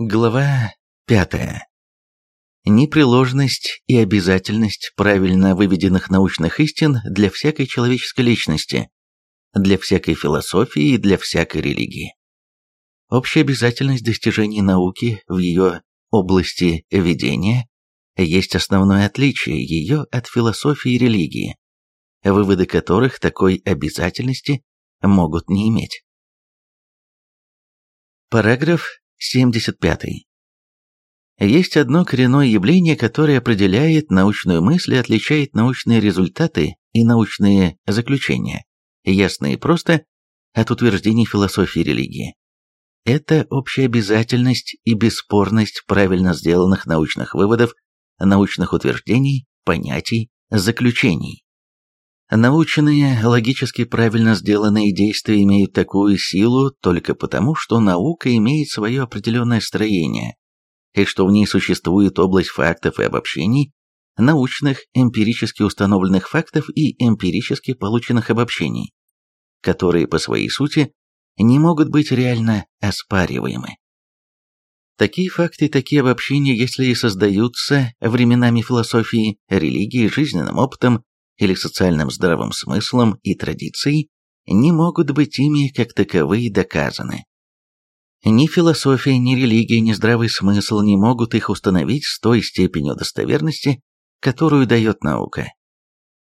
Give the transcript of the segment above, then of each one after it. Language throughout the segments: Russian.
Глава пятая. Непреложность и обязательность правильно выведенных научных истин для всякой человеческой личности, для всякой философии и для всякой религии. Общая обязательность достижений науки в ее области ведения есть основное отличие ее от философии и религии, выводы которых такой обязательности могут не иметь. Параграф 75. Есть одно коренное явление, которое определяет научную мысль и отличает научные результаты и научные заключения, ясно и просто, от утверждений философии религии. Это общая обязательность и бесспорность правильно сделанных научных выводов, научных утверждений, понятий, заключений. Научные, логически правильно сделанные действия имеют такую силу только потому, что наука имеет свое определенное строение, и что в ней существует область фактов и обобщений, научных, эмпирически установленных фактов и эмпирически полученных обобщений, которые по своей сути не могут быть реально оспариваемы. Такие факты и такие обобщения, если и создаются временами философии, религии, жизненным опытом, или социальным здравым смыслом и традицией, не могут быть ими как таковые доказаны. Ни философия, ни религия, ни здравый смысл не могут их установить с той степенью достоверности, которую дает наука.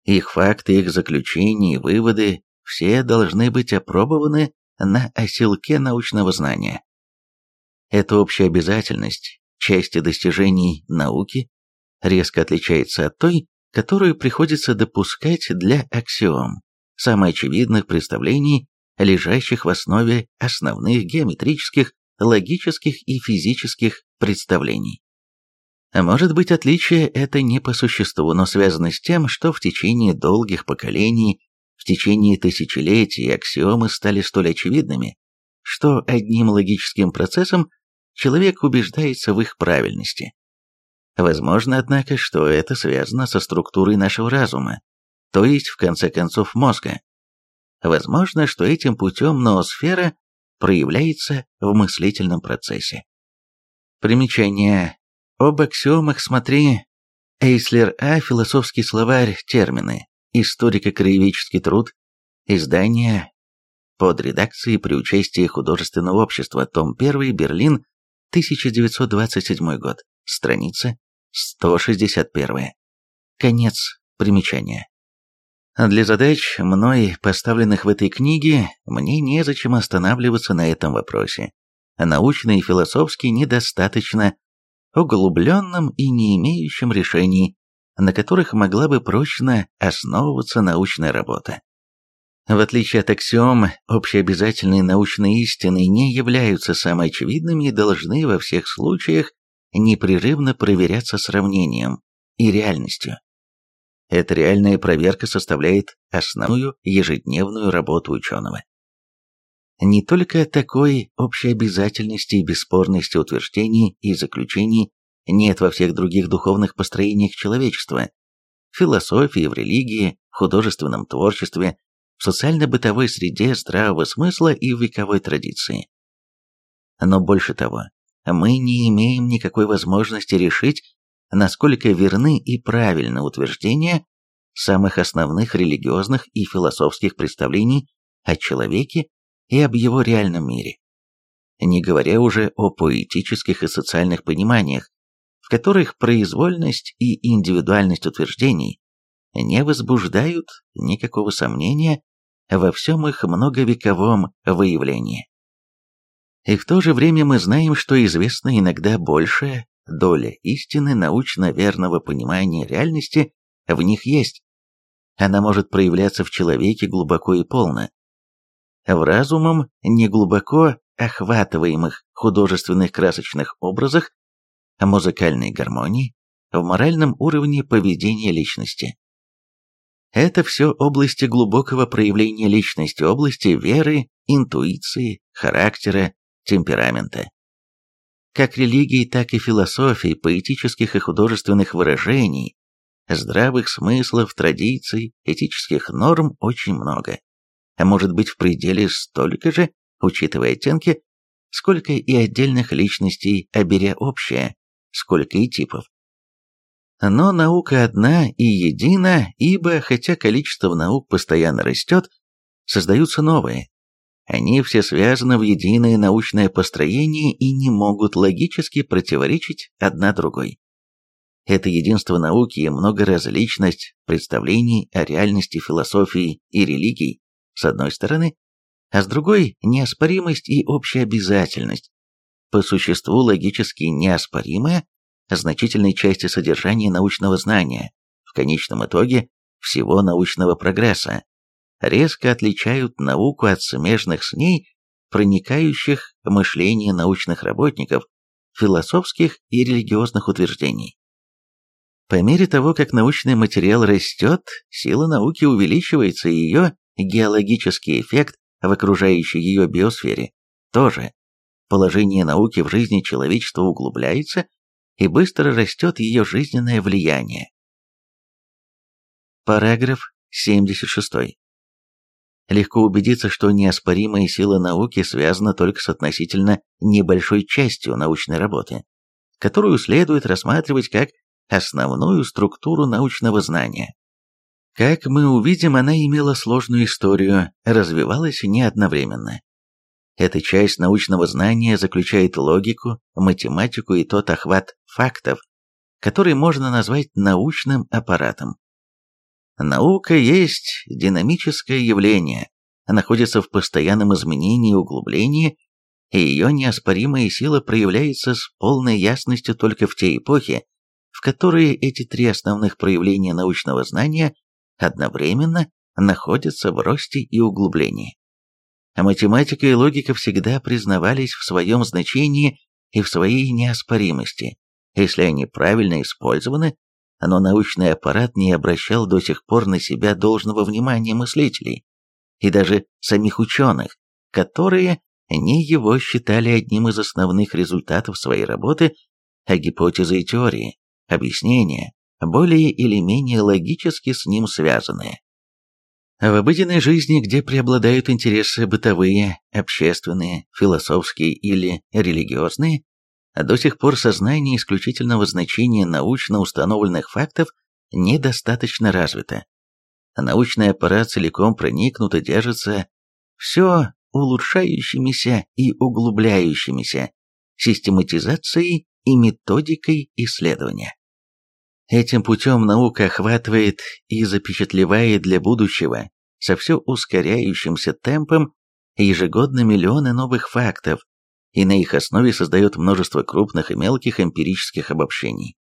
Их факты, их заключения и выводы все должны быть опробованы на оселке научного знания. Эта общая обязательность части достижений науки резко отличается от той, которую приходится допускать для аксиом, самоочевидных представлений, лежащих в основе основных геометрических, логических и физических представлений. А может быть, отличие это не по существу, но связано с тем, что в течение долгих поколений, в течение тысячелетий аксиомы стали столь очевидными, что одним логическим процессом человек убеждается в их правильности. Возможно, однако, что это связано со структурой нашего разума, то есть, в конце концов, мозга. Возможно, что этим путем ноосфера проявляется в мыслительном процессе. Примечание. Об аксиомах смотри Эйслер А. Философский словарь. Термины. Историко-краеведческий труд. Издание под редакцией при участии художественного общества. Том 1. Берлин. 1927 год. Страница 161. Конец примечания. Для задач, мной поставленных в этой книге, мне незачем останавливаться на этом вопросе. Научно и философски недостаточно углубленным и не имеющим решений, на которых могла бы прочно основываться научная работа. В отличие от аксиом, общеобязательные научные истины не являются самоочевидными и должны во всех случаях непрерывно проверяться сравнением и реальностью. Эта реальная проверка составляет основную ежедневную работу ученого. Не только такой общей обязательности и бесспорности утверждений и заключений нет во всех других духовных построениях человечества, в философии, в религии, в художественном творчестве, в социально-бытовой среде здравого смысла и в вековой традиции. Но больше того, мы не имеем никакой возможности решить, насколько верны и правильны утверждения самых основных религиозных и философских представлений о человеке и об его реальном мире. Не говоря уже о поэтических и социальных пониманиях, в которых произвольность и индивидуальность утверждений не возбуждают никакого сомнения во всем их многовековом выявлении. И в то же время мы знаем, что известна иногда большая доля истины научно верного понимания реальности в них есть. Она может проявляться в человеке глубоко и полно. В разумом неглубоко охватываемых художественных красочных образах, музыкальной гармонии, в моральном уровне поведения личности. Это все области глубокого проявления личности, области веры, интуиции, характера, темперамента. Как религии, так и философии, поэтических и художественных выражений, здравых смыслов, традиций, этических норм очень много. А может быть в пределе столько же, учитывая оттенки, сколько и отдельных личностей, а беря общее, сколько и типов. Но наука одна и едина, ибо, хотя количество наук постоянно растет, создаются новые. Они все связаны в единое научное построение и не могут логически противоречить одна другой. Это единство науки и многоразличность представлений о реальности философии и религий, с одной стороны, а с другой – неоспоримость и общеобязательность, по существу логически неоспоримая, значительной части содержания научного знания, в конечном итоге всего научного прогресса, резко отличают науку от смежных с ней, проникающих в мышление научных работников, философских и религиозных утверждений. По мере того, как научный материал растет, сила науки увеличивается, и ее геологический эффект в окружающей ее биосфере тоже. Положение науки в жизни человечества углубляется, и быстро растет ее жизненное влияние. Параграф 76. Легко убедиться, что неоспоримая сила науки связана только с относительно небольшой частью научной работы, которую следует рассматривать как основную структуру научного знания. Как мы увидим, она имела сложную историю, развивалась не одновременно. Эта часть научного знания заключает логику, математику и тот охват фактов, который можно назвать научным аппаратом. Наука есть динамическое явление, находится в постоянном изменении и углублении, и ее неоспоримая сила проявляется с полной ясностью только в те эпохи, в которые эти три основных проявления научного знания одновременно находятся в росте и углублении. А математика и логика всегда признавались в своем значении и в своей неоспоримости, если они правильно использованы, но научный аппарат не обращал до сих пор на себя должного внимания мыслителей и даже самих ученых, которые не его считали одним из основных результатов своей работы, а гипотезы и теории объяснения, более или менее логически с ним связанные. В обыденной жизни, где преобладают интересы бытовые, общественные, философские или религиозные, до сих пор сознание исключительного значения научно установленных фактов недостаточно развито. Научный аппарат целиком проникнут и держится все улучшающимися и углубляющимися систематизацией и методикой исследования. Этим путем наука охватывает и запечатлевает для будущего со все ускоряющимся темпом ежегодно миллионы новых фактов, и на их основе создает множество крупных и мелких эмпирических обобщений.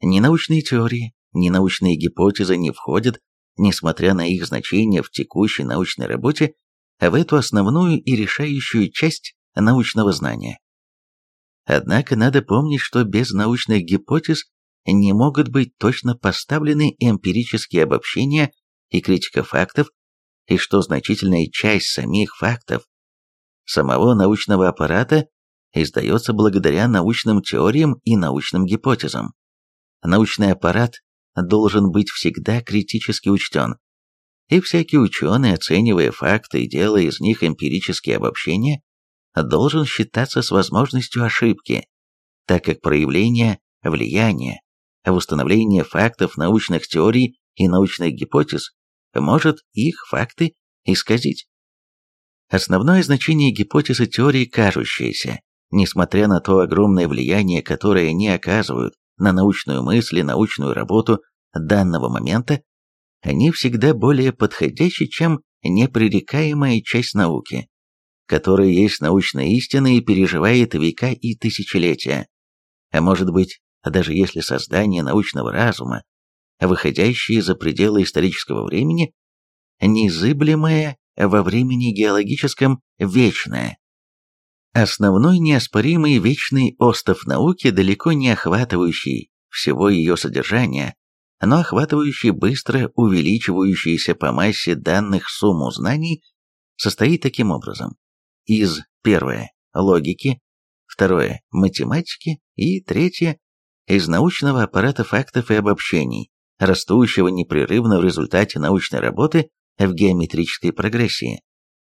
Ни научные теории, ни научные гипотезы не входят, несмотря на их значение в текущей научной работе, в эту основную и решающую часть научного знания. Однако надо помнить, что без научных гипотез не могут быть точно поставлены эмпирические обобщения и критика фактов, и что значительная часть самих фактов самого научного аппарата издается благодаря научным теориям и научным гипотезам. Научный аппарат должен быть всегда критически учтен, и всякий ученый, оценивая факты и делая из них эмпирические обобщения, должен считаться с возможностью ошибки, так как проявление влияния в установлении фактов научных теорий и научных гипотез может их факты исказить. Основное значение гипотез и теорий кажущееся, несмотря на то огромное влияние, которое они оказывают на научную мысль и научную работу данного момента, они всегда более подходящи, чем непререкаемая часть науки, которая есть научная истина и переживает века и тысячелетия. А может быть, даже если создание научного разума, выходящее за пределы исторического времени, незыблемое во времени геологическом вечное. Основной неоспоримый вечный остов науки, далеко не охватывающий всего ее содержания, но охватывающий быстро увеличивающийся по массе данных сумму знаний, состоит таким образом из первое – логики, второе – математики и третье – из научного аппарата фактов и обобщений, растущего непрерывно в результате научной работы в геометрической прогрессии,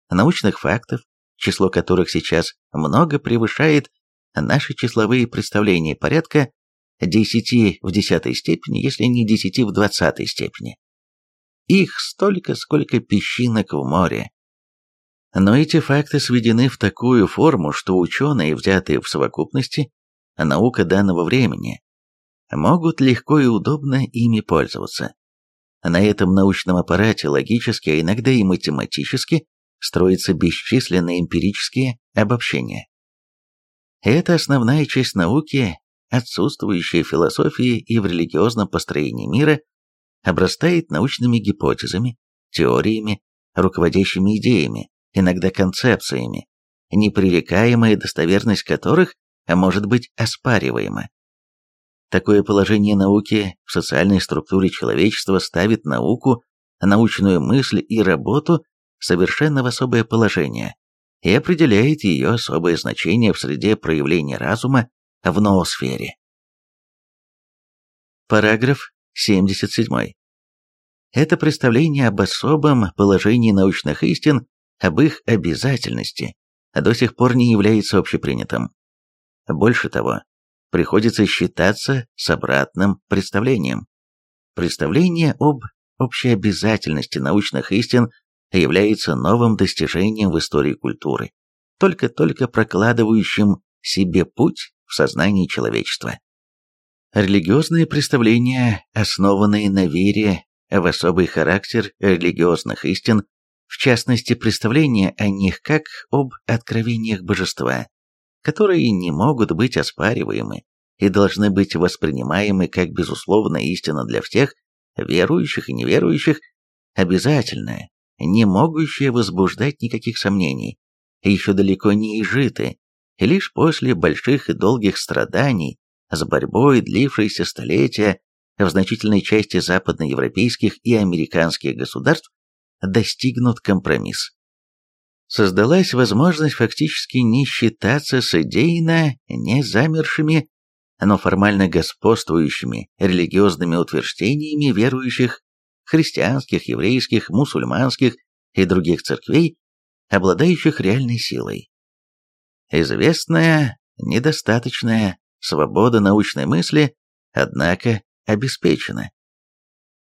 научных фактов, число которых сейчас много превышает наши числовые представления порядка 10 в десятой степени, если не 10 в двадцатой степени. Их столько, сколько песчинок в море. Но эти факты сведены в такую форму, что ученые, взятые в совокупности, наука данного времени, могут легко и удобно ими пользоваться. На этом научном аппарате логически, а иногда и математически строятся бесчисленные эмпирические обобщения. Это основная часть науки, отсутствующая в философии и в религиозном построении мира, обрастает научными гипотезами, теориями, руководящими идеями, иногда концепциями, непререкаемая достоверность которых может быть оспариваема. Такое положение науки в социальной структуре человечества ставит науку, научную мысль и работу совершенно в особое положение и определяет ее особое значение в среде проявления разума в ноосфере. Параграф 77. Это представление об особом положении научных истин, об их обязательности, до сих пор не является общепринятым. Больше того, приходится считаться с обратным представлением. Представление об общеобязательности научных истин является новым достижением в истории культуры, только-только прокладывающим себе путь в сознании человечества. Религиозные представления, основанные на вере в особый характер религиозных истин, в частности представления о них как об откровениях божества, которые не могут быть оспариваемы и должны быть воспринимаемы как безусловная истина для всех, верующих и неверующих, обязательная, не могущая возбуждать никаких сомнений, еще далеко не изжиты, и лишь после больших и долгих страданий, с борьбой, длившейся столетия, в значительной части западноевропейских и американских государств достигнут компромисс создалась возможность фактически не считаться с идейно не замершими, но формально господствующими религиозными утверждениями верующих христианских, еврейских, мусульманских и других церквей, обладающих реальной силой. Известная, недостаточная свобода научной мысли, однако, обеспечена.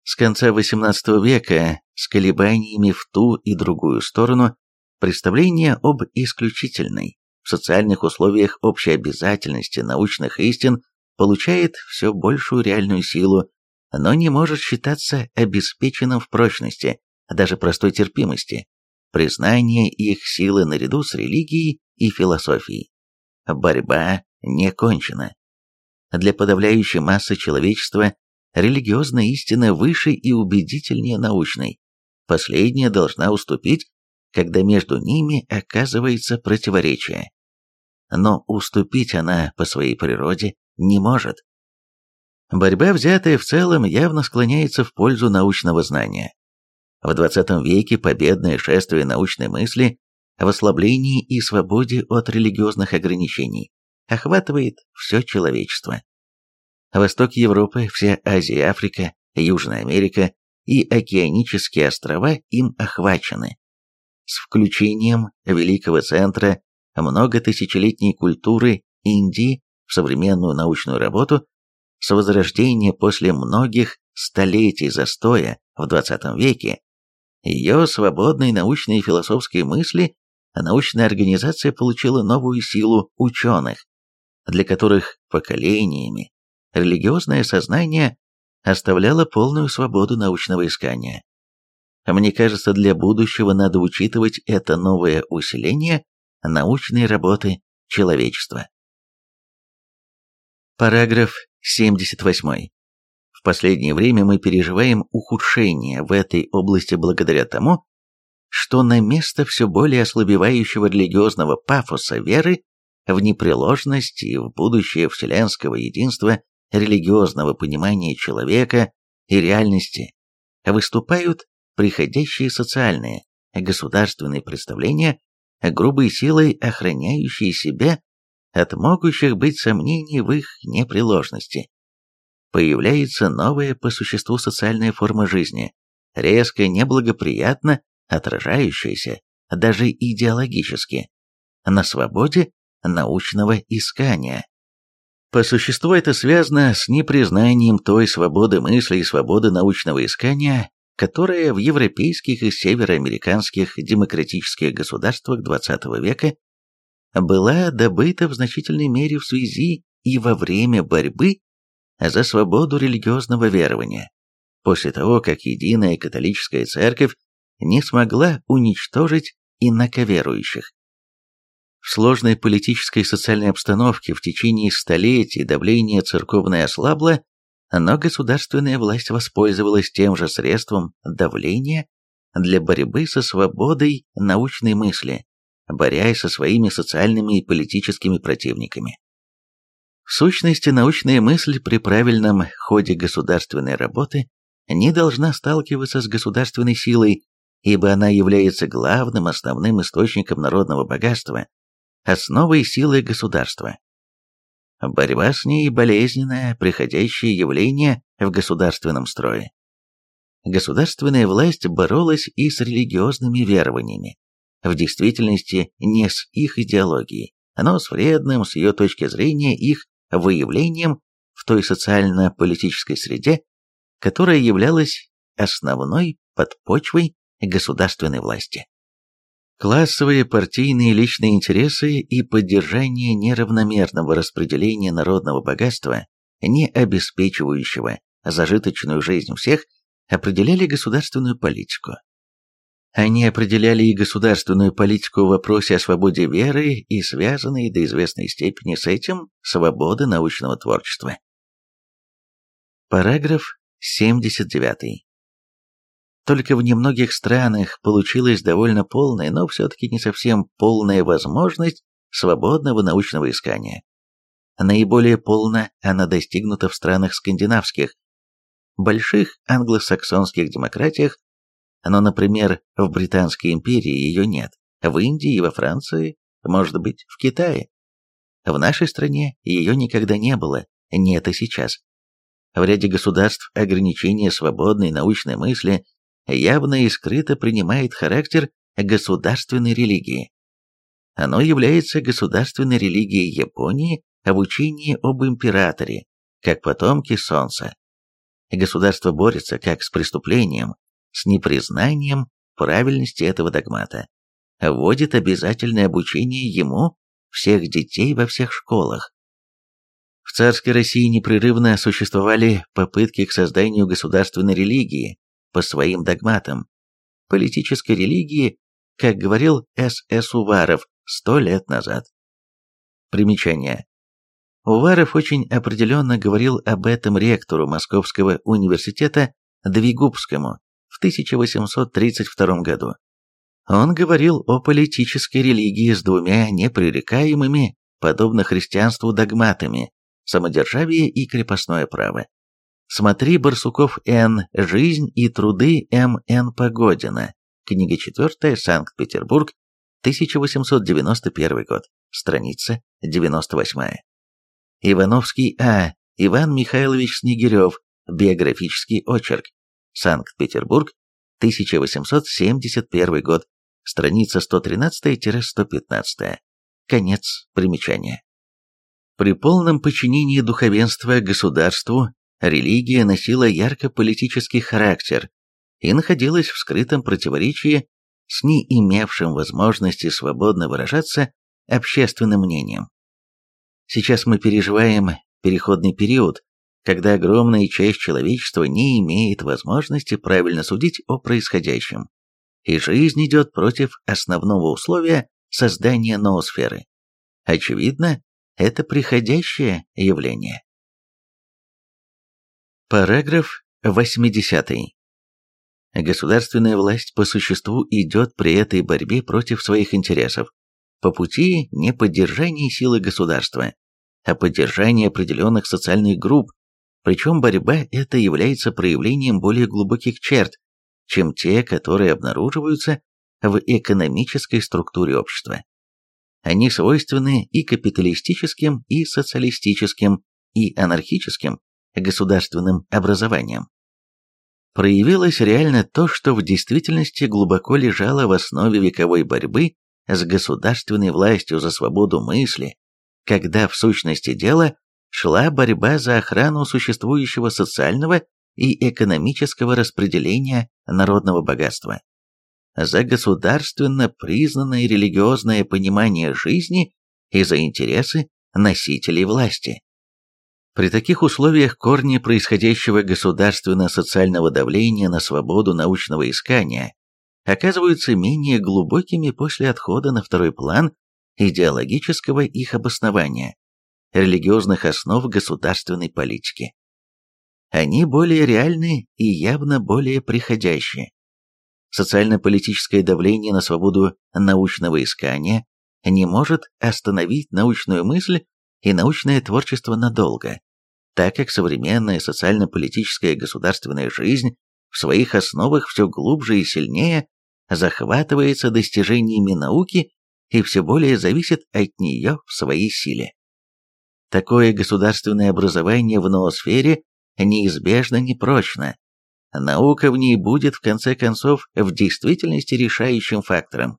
С конца XVIII века с колебаниями в ту и другую сторону Представление об исключительной в социальных условиях общей обязательности научных истин получает все большую реальную силу, но не может считаться обеспеченным в прочности, даже простой терпимости, признание их силы наряду с религией и философией. Борьба не кончена. Для подавляющей массы человечества религиозная истина выше и убедительнее научной. Последняя должна уступить когда между ними оказывается противоречие. Но уступить она по своей природе не может. Борьба, взятая в целом, явно склоняется в пользу научного знания. В XX веке победное шествие научной мысли в ослаблении и свободе от религиозных ограничений охватывает все человечество. Восток Европы, вся Азия Африка, Южная Америка и океанические острова им охвачены с включением великого центра многотысячелетней культуры Индии в современную научную работу, с возрождения после многих столетий застоя в XX веке, ее свободной научной и философской мысли научная организация получила новую силу ученых, для которых поколениями религиозное сознание оставляло полную свободу научного искания. Мне кажется, для будущего надо учитывать это новое усиление научной работы человечества. Параграф 78. В последнее время мы переживаем ухудшение в этой области благодаря тому, что на место все более ослабевающего религиозного пафоса веры в непреложность и в будущее вселенского единства религиозного понимания человека и реальности выступают приходящие социальные, государственные представления, грубой силой охраняющие себя от могущих быть сомнений в их непреложности. Появляется новая по существу социальная форма жизни, резко неблагоприятно отражающаяся, даже идеологически, на свободе научного искания. По существу это связано с непризнанием той свободы мысли и свободы научного искания, которая в европейских и североамериканских демократических государствах XX века была добыта в значительной мере в связи и во время борьбы за свободу религиозного верования, после того, как единая католическая церковь не смогла уничтожить инаковерующих. В сложной политической и социальной обстановке в течение столетий давление церковное ослабло, но государственная власть воспользовалась тем же средством давления для борьбы со свободой научной мысли, борясь со своими социальными и политическими противниками. В сущности, научная мысль при правильном ходе государственной работы не должна сталкиваться с государственной силой, ибо она является главным основным источником народного богатства, основой силы государства. Борьба с ней – болезненное, приходящее явление в государственном строе. Государственная власть боролась и с религиозными верованиями, в действительности не с их идеологией, но с вредным, с ее точки зрения, их выявлением в той социально-политической среде, которая являлась основной подпочвой государственной власти. Классовые, партийные, личные интересы и поддержание неравномерного распределения народного богатства, не обеспечивающего зажиточную жизнь всех, определяли государственную политику. Они определяли и государственную политику в вопросе о свободе веры и связанной до известной степени с этим свободы научного творчества. Параграф 79. Только в немногих странах получилась довольно полная, но все-таки не совсем полная возможность свободного научного искания. Наиболее полно она достигнута в странах скандинавских, больших англосаксонских демократиях, но, например, в Британской империи ее нет, в Индии и во Франции, может быть, в Китае. В нашей стране ее никогда не было, нет и сейчас. В ряде государств ограничение свободной научной мысли явно и скрыто принимает характер государственной религии. Оно является государственной религией Японии в учении об императоре, как потомки Солнца. Государство борется как с преступлением, с непризнанием правильности этого догмата, вводит обязательное обучение ему всех детей во всех школах. В царской России непрерывно существовали попытки к созданию государственной религии, по своим догматам. Политической религии, как говорил С.С. Уваров сто лет назад. Примечание. Уваров очень определенно говорил об этом ректору Московского университета Двигубскому в 1832 году. Он говорил о политической религии с двумя непререкаемыми, подобно христианству, догматами – самодержавие и крепостное право. Смотри Барсуков Н. Жизнь и труды М. Н. Погодина. Книга 4. Санкт-Петербург. 1891 год. Страница 98. Ивановский А. Иван Михайлович Снегирев. Биографический очерк. Санкт-Петербург. 1871 год. Страница 113-115. Конец примечания. При полном подчинении духовенства государству религия носила ярко-политический характер и находилась в скрытом противоречии с не имевшим возможности свободно выражаться общественным мнением. Сейчас мы переживаем переходный период, когда огромная часть человечества не имеет возможности правильно судить о происходящем, и жизнь идет против основного условия создания ноосферы. Очевидно, это приходящее явление. Параграф 80. Государственная власть по существу идет при этой борьбе против своих интересов, по пути не поддержания силы государства, а поддержания определенных социальных групп, причем борьба эта является проявлением более глубоких черт, чем те, которые обнаруживаются в экономической структуре общества. Они свойственны и капиталистическим, и социалистическим, и анархическим, государственным образованием. Проявилось реально то, что в действительности глубоко лежало в основе вековой борьбы с государственной властью за свободу мысли, когда в сущности дела шла борьба за охрану существующего социального и экономического распределения народного богатства, за государственно признанное религиозное понимание жизни и за интересы носителей власти. При таких условиях корни происходящего государственно-социального давления на свободу научного искания оказываются менее глубокими после отхода на второй план идеологического их обоснования, религиозных основ государственной политики. Они более реальны и явно более приходящие. Социально-политическое давление на свободу научного искания не может остановить научную мысль и научное творчество надолго, так как современная социально-политическая государственная жизнь в своих основах все глубже и сильнее захватывается достижениями науки и все более зависит от нее в своей силе. Такое государственное образование в ноосфере неизбежно непрочно. Наука в ней будет в конце концов в действительности решающим фактором.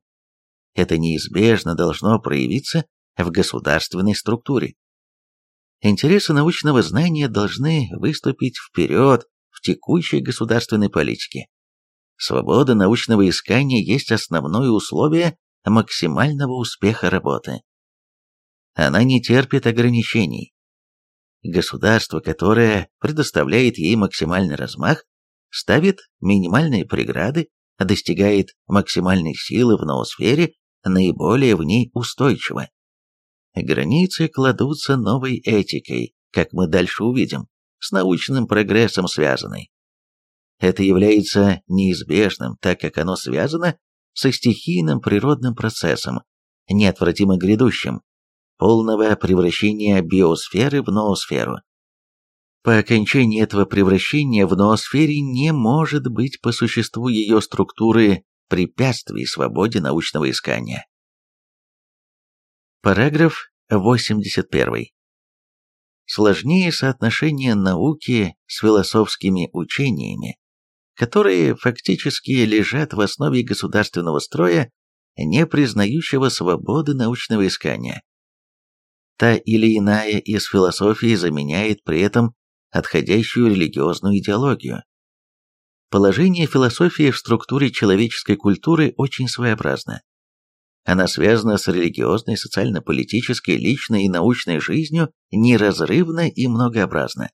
Это неизбежно должно проявиться в государственной структуре. Интересы научного знания должны выступить вперед в текущей государственной политике. Свобода научного искания есть основное условие максимального успеха работы. Она не терпит ограничений. Государство, которое предоставляет ей максимальный размах, ставит минимальные преграды, достигает максимальной силы в ноосфере, наиболее в ней устойчиво. Границы кладутся новой этикой, как мы дальше увидим, с научным прогрессом связанной. Это является неизбежным, так как оно связано со стихийным природным процессом, неотвратимо грядущим, полного превращения биосферы в ноосферу. По окончании этого превращения в ноосфере не может быть по существу ее структуры препятствий свободе научного искания. Параграф 81. Сложнее соотношение науки с философскими учениями, которые фактически лежат в основе государственного строя, не признающего свободы научного искания. Та или иная из философий заменяет при этом отходящую религиозную идеологию. Положение философии в структуре человеческой культуры очень своеобразно. Она связана с религиозной, социально-политической, личной и научной жизнью неразрывно и многообразно.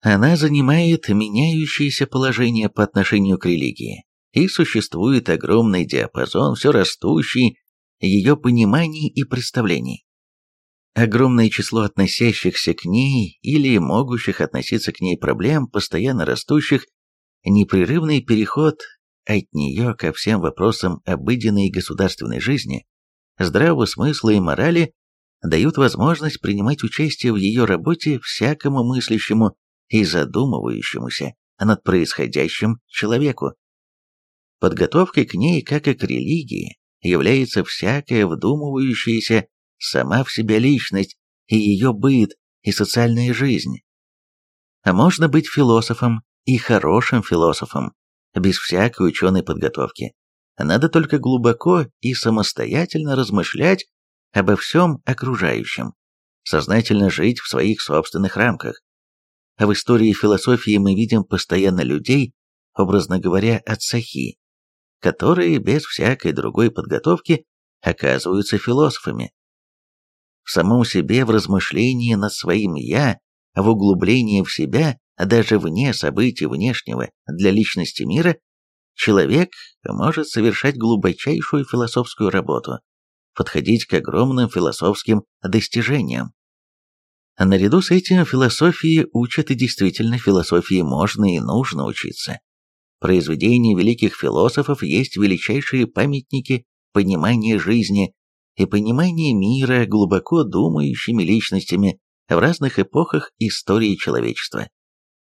Она занимает меняющееся положение по отношению к религии, и существует огромный диапазон все растущий ее пониманий и представлений. Огромное число относящихся к ней или могущих относиться к ней проблем, постоянно растущих, непрерывный переход от нее ко всем вопросам обыденной государственной жизни, здравого смысла и морали дают возможность принимать участие в ее работе всякому мыслящему и задумывающемуся над происходящим человеку. Подготовкой к ней, как и к религии, является всякая вдумывающаяся сама в себя личность и ее быт и социальная жизнь. А можно быть философом и хорошим философом, без всякой ученой подготовки. Надо только глубоко и самостоятельно размышлять обо всем окружающем, сознательно жить в своих собственных рамках. А в истории философии мы видим постоянно людей, образно говоря, отцахи, которые без всякой другой подготовки оказываются философами. В самом себе, в размышлении над своим «я», в углублении в себя даже вне событий внешнего для личности мира, человек может совершать глубочайшую философскую работу, подходить к огромным философским достижениям. А наряду с этим философии учат и действительно философии можно и нужно учиться. Произведения великих философов есть величайшие памятники понимания жизни и понимания мира глубоко думающими личностями в разных эпохах истории человечества.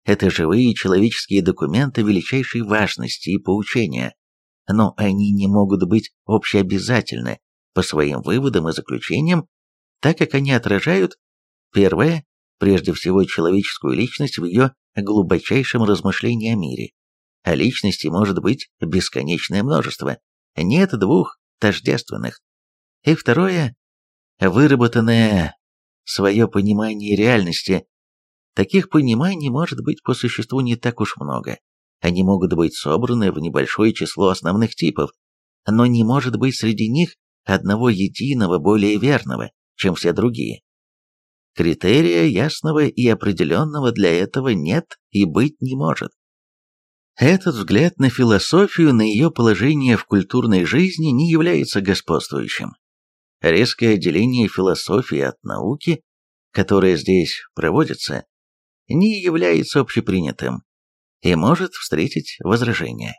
Это живые человеческие документы величайшей важности и поучения, но они не могут быть общеобязательны по своим выводам и заключениям, так как они отражают, первое, прежде всего человеческую личность в ее глубочайшем размышлении о мире. А личностей может быть бесконечное множество. Нет двух тождественных. И второе – выработанное свое понимание реальности. Таких пониманий может быть по существу не так уж много. Они могут быть собраны в небольшое число основных типов, но не может быть среди них одного единого более верного, чем все другие. Критерия ясного и определенного для этого нет и быть не может. Этот взгляд на философию, на ее положение в культурной жизни не является господствующим. Резкое отделение философии от науки, которое здесь проводится, не является общепринятым и может встретить возражения.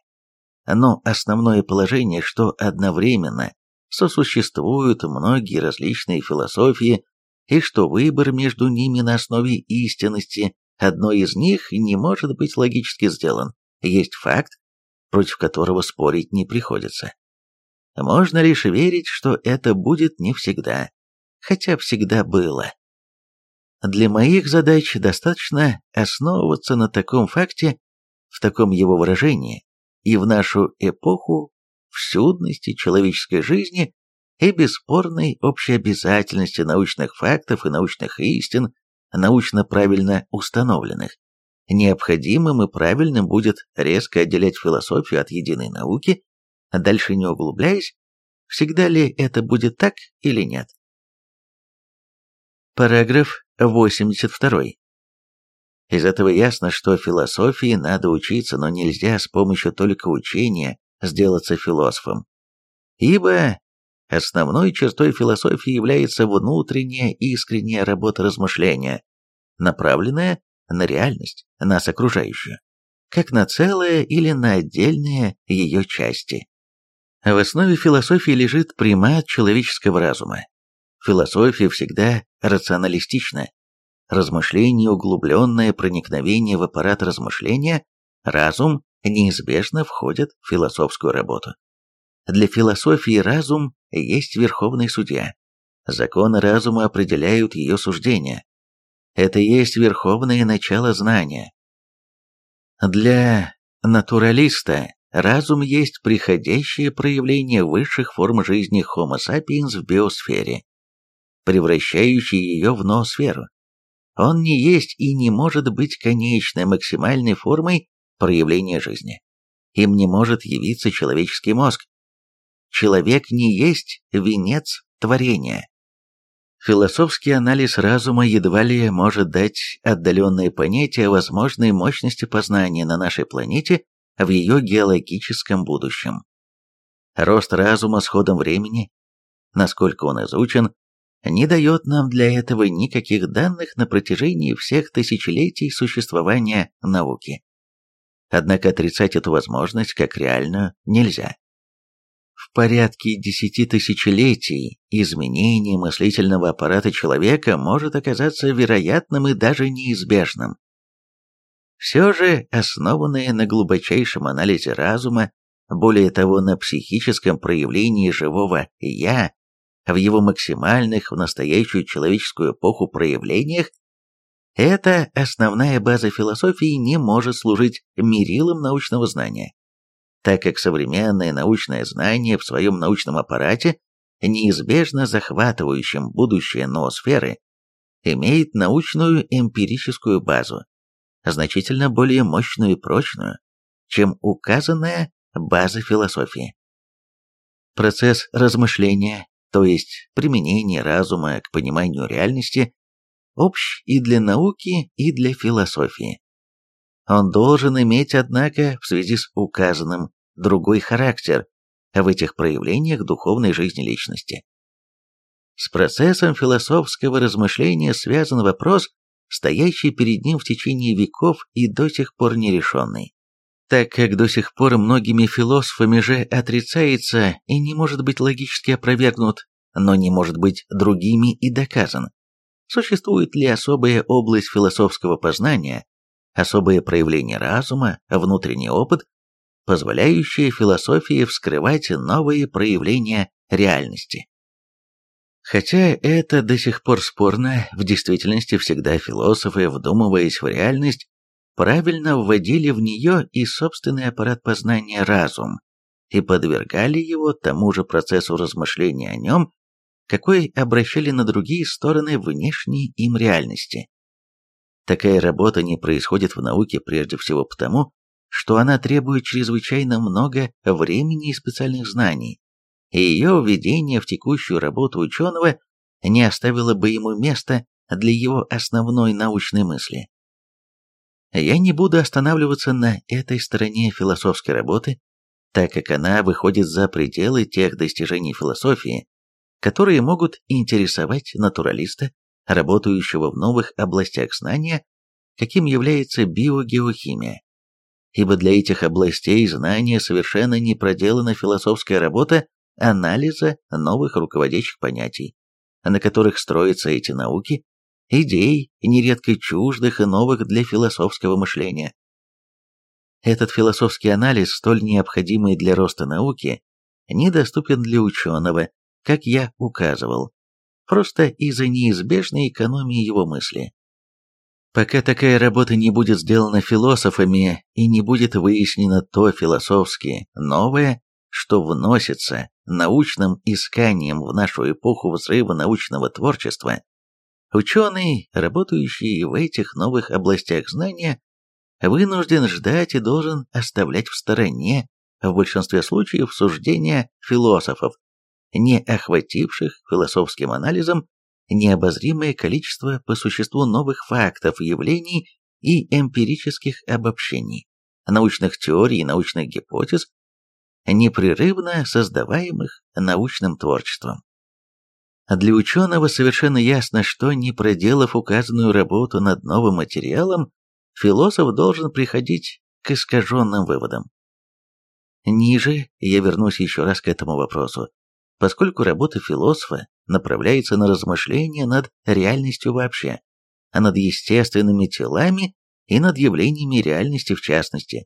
Но основное положение, что одновременно сосуществуют многие различные философии и что выбор между ними на основе истинности одной из них не может быть логически сделан, есть факт, против которого спорить не приходится. Можно лишь верить, что это будет не всегда, хотя всегда было. Для моих задач достаточно основываться на таком факте, в таком его выражении, и в нашу эпоху всюдности человеческой жизни и бесспорной общеобязательности научных фактов и научных истин, научно правильно установленных. Необходимым и правильным будет резко отделять философию от единой науки, а дальше не углубляясь, всегда ли это будет так или нет. Параграф 82. Из этого ясно, что философии надо учиться, но нельзя с помощью только учения сделаться философом. Ибо основной чертой философии является внутренняя искренняя работа размышления, направленная на реальность, нас окружающую, как на целое или на отдельные ее части. В основе философии лежит примат человеческого разума. Философия всегда рационалистична. Размышление, углубленное проникновение в аппарат размышления, разум неизбежно входит в философскую работу. Для философии разум есть верховный судья. Законы разума определяют ее суждения. Это есть верховное начало знания. Для натуралиста разум есть приходящее проявление высших форм жизни Homo sapiens в биосфере, превращающее ее в ноосферу. Он не есть и не может быть конечной максимальной формой проявления жизни. Им не может явиться человеческий мозг. Человек не есть венец творения. Философский анализ разума едва ли может дать отдаленное понятие о возможной мощности познания на нашей планете в ее геологическом будущем. Рост разума с ходом времени, насколько он изучен, не дает нам для этого никаких данных на протяжении всех тысячелетий существования науки. Однако отрицать эту возможность как реальную нельзя в порядке десяти тысячелетий изменение мыслительного аппарата человека может оказаться вероятным и даже неизбежным. Все же, основанное на глубочайшем анализе разума, более того, на психическом проявлении живого «я», в его максимальных в настоящую человеческую эпоху проявлениях, эта основная база философии не может служить мерилом научного знания так как современное научное знание в своем научном аппарате, неизбежно захватывающем будущее ноосферы, имеет научную эмпирическую базу, значительно более мощную и прочную, чем указанная база философии. Процесс размышления, то есть применение разума к пониманию реальности, общ и для науки, и для философии. Он должен иметь, однако, в связи с указанным, другой характер в этих проявлениях духовной жизни личности. С процессом философского размышления связан вопрос, стоящий перед ним в течение веков и до сих пор нерешенный. Так как до сих пор многими философами же отрицается и не может быть логически опровергнут, но не может быть другими и доказан. Существует ли особая область философского познания, особое проявление разума, внутренний опыт, позволяющее философии вскрывать новые проявления реальности. Хотя это до сих пор спорно, в действительности всегда философы, вдумываясь в реальность, правильно вводили в нее и собственный аппарат познания разум, и подвергали его тому же процессу размышления о нем, какой обращали на другие стороны внешней им реальности. Такая работа не происходит в науке прежде всего потому, что она требует чрезвычайно много времени и специальных знаний, и ее введение в текущую работу ученого не оставило бы ему места для его основной научной мысли. Я не буду останавливаться на этой стороне философской работы, так как она выходит за пределы тех достижений философии, которые могут интересовать натуралиста, работающего в новых областях знания, каким является биогеохимия. Ибо для этих областей знания совершенно не проделана философская работа анализа новых руководящих понятий, на которых строятся эти науки, идей, нередко чуждых и новых для философского мышления. Этот философский анализ, столь необходимый для роста науки, недоступен для ученого, как я указывал, просто из-за неизбежной экономии его мысли. Пока такая работа не будет сделана философами и не будет выяснено то философски новое, что вносится научным исканием в нашу эпоху взрыва научного творчества, ученый, работающий в этих новых областях знания, вынужден ждать и должен оставлять в стороне в большинстве случаев суждения философов, не охвативших философским анализом необозримое количество по существу новых фактов, явлений и эмпирических обобщений, научных теорий и научных гипотез, непрерывно создаваемых научным творчеством. Для ученого совершенно ясно, что не проделав указанную работу над новым материалом, философ должен приходить к искаженным выводам. Ниже я вернусь еще раз к этому вопросу, поскольку работа философа направляется на размышления над реальностью вообще, а над естественными телами и над явлениями реальности в частности.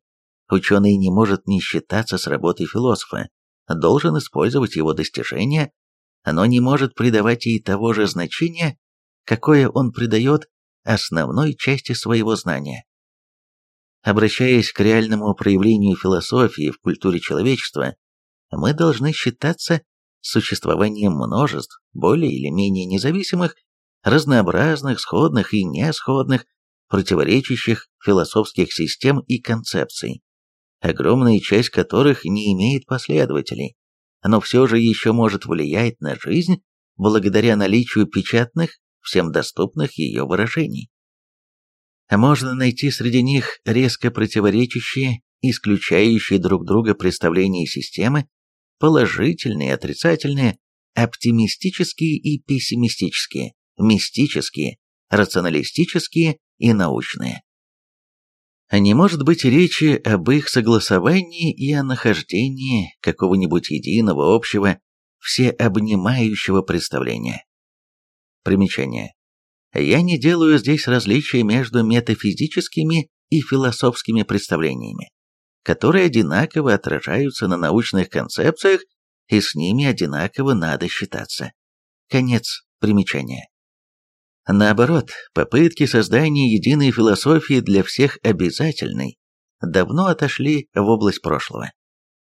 Ученый не может не считаться с работой философа, должен использовать его достижения, но не может придавать ей того же значения, какое он придает основной части своего знания. Обращаясь к реальному проявлению философии в культуре человечества, мы должны считаться существованием множеств, более или менее независимых, разнообразных, сходных и несходных, противоречащих философских систем и концепций, огромная часть которых не имеет последователей, но все же еще может влиять на жизнь благодаря наличию печатных, всем доступных ее выражений. Можно найти среди них резко противоречащие, исключающие друг друга представления системы, положительные, отрицательные, оптимистические и пессимистические, мистические, рационалистические и научные. Не может быть речи об их согласовании и о нахождении какого-нибудь единого, общего, всеобнимающего представления. Примечание. Я не делаю здесь различия между метафизическими и философскими представлениями которые одинаково отражаются на научных концепциях, и с ними одинаково надо считаться. Конец примечания. Наоборот, попытки создания единой философии для всех обязательной давно отошли в область прошлого.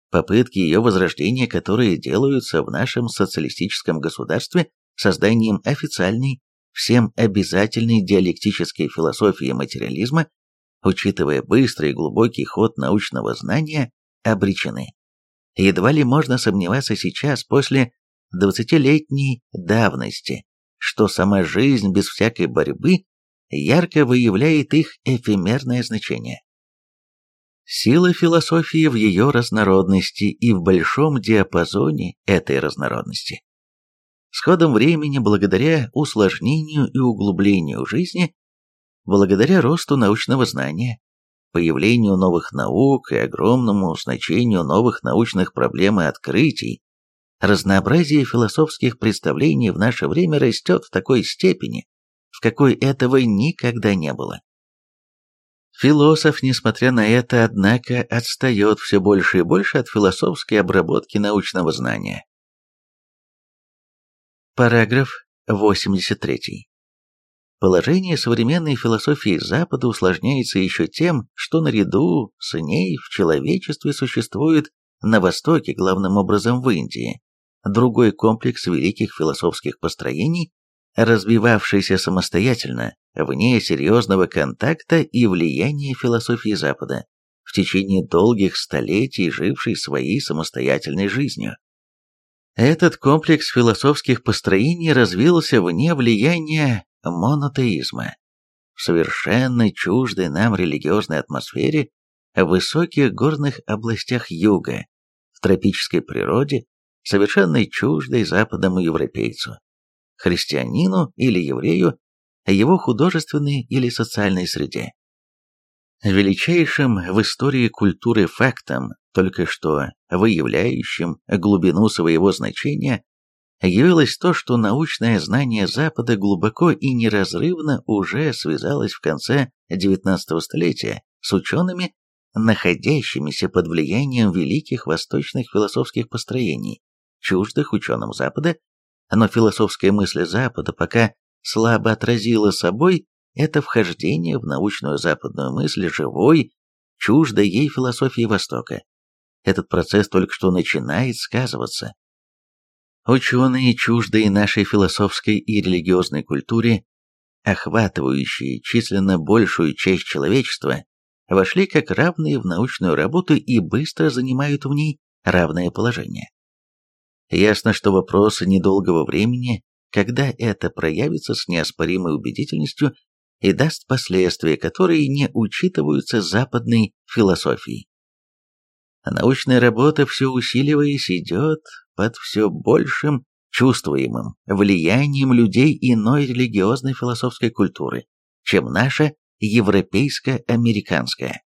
Попытки ее возрождения, которые делаются в нашем социалистическом государстве созданием официальной, всем обязательной диалектической философии материализма, учитывая быстрый и глубокий ход научного знания, обречены. Едва ли можно сомневаться сейчас, после двадцатилетней давности, что сама жизнь без всякой борьбы ярко выявляет их эфемерное значение. Сила философии в ее разнородности и в большом диапазоне этой разнородности. С ходом времени, благодаря усложнению и углублению жизни, благодаря росту научного знания, появлению новых наук и огромному значению новых научных проблем и открытий, разнообразие философских представлений в наше время растет в такой степени, в какой этого никогда не было. Философ, несмотря на это, однако, отстает все больше и больше от философской обработки научного знания. Параграф 83. Положение современной философии Запада усложняется еще тем, что наряду с ней в человечестве существует на Востоке, главным образом в Индии, другой комплекс великих философских построений, развивавшийся самостоятельно, вне серьезного контакта и влияния философии Запада, в течение долгих столетий живший своей самостоятельной жизнью. Этот комплекс философских построений развился вне влияния монотеизма, в совершенно чуждой нам религиозной атмосфере, в высоких горных областях юга, в тропической природе, совершенно чуждой западному европейцу, христианину или еврею, его художественной или социальной среде. Величайшим в истории культуры фактом, только что выявляющим глубину своего значения, явилось то, что научное знание Запада глубоко и неразрывно уже связалось в конце XIX столетия с учеными, находящимися под влиянием великих восточных философских построений, чуждых ученым Запада, но философская мысль Запада пока слабо отразила собой это вхождение в научную западную мысль живой, чуждой ей философии Востока. Этот процесс только что начинает сказываться. Ученые, чуждые нашей философской и религиозной культуре, охватывающие численно большую часть человечества, вошли как равные в научную работу и быстро занимают в ней равное положение. Ясно, что вопрос недолгого времени, когда это проявится с неоспоримой убедительностью и даст последствия, которые не учитываются западной философией. Научная работа, все усиливаясь, идет под все большим чувствуемым влиянием людей иной религиозной философской культуры, чем наша европейско-американская.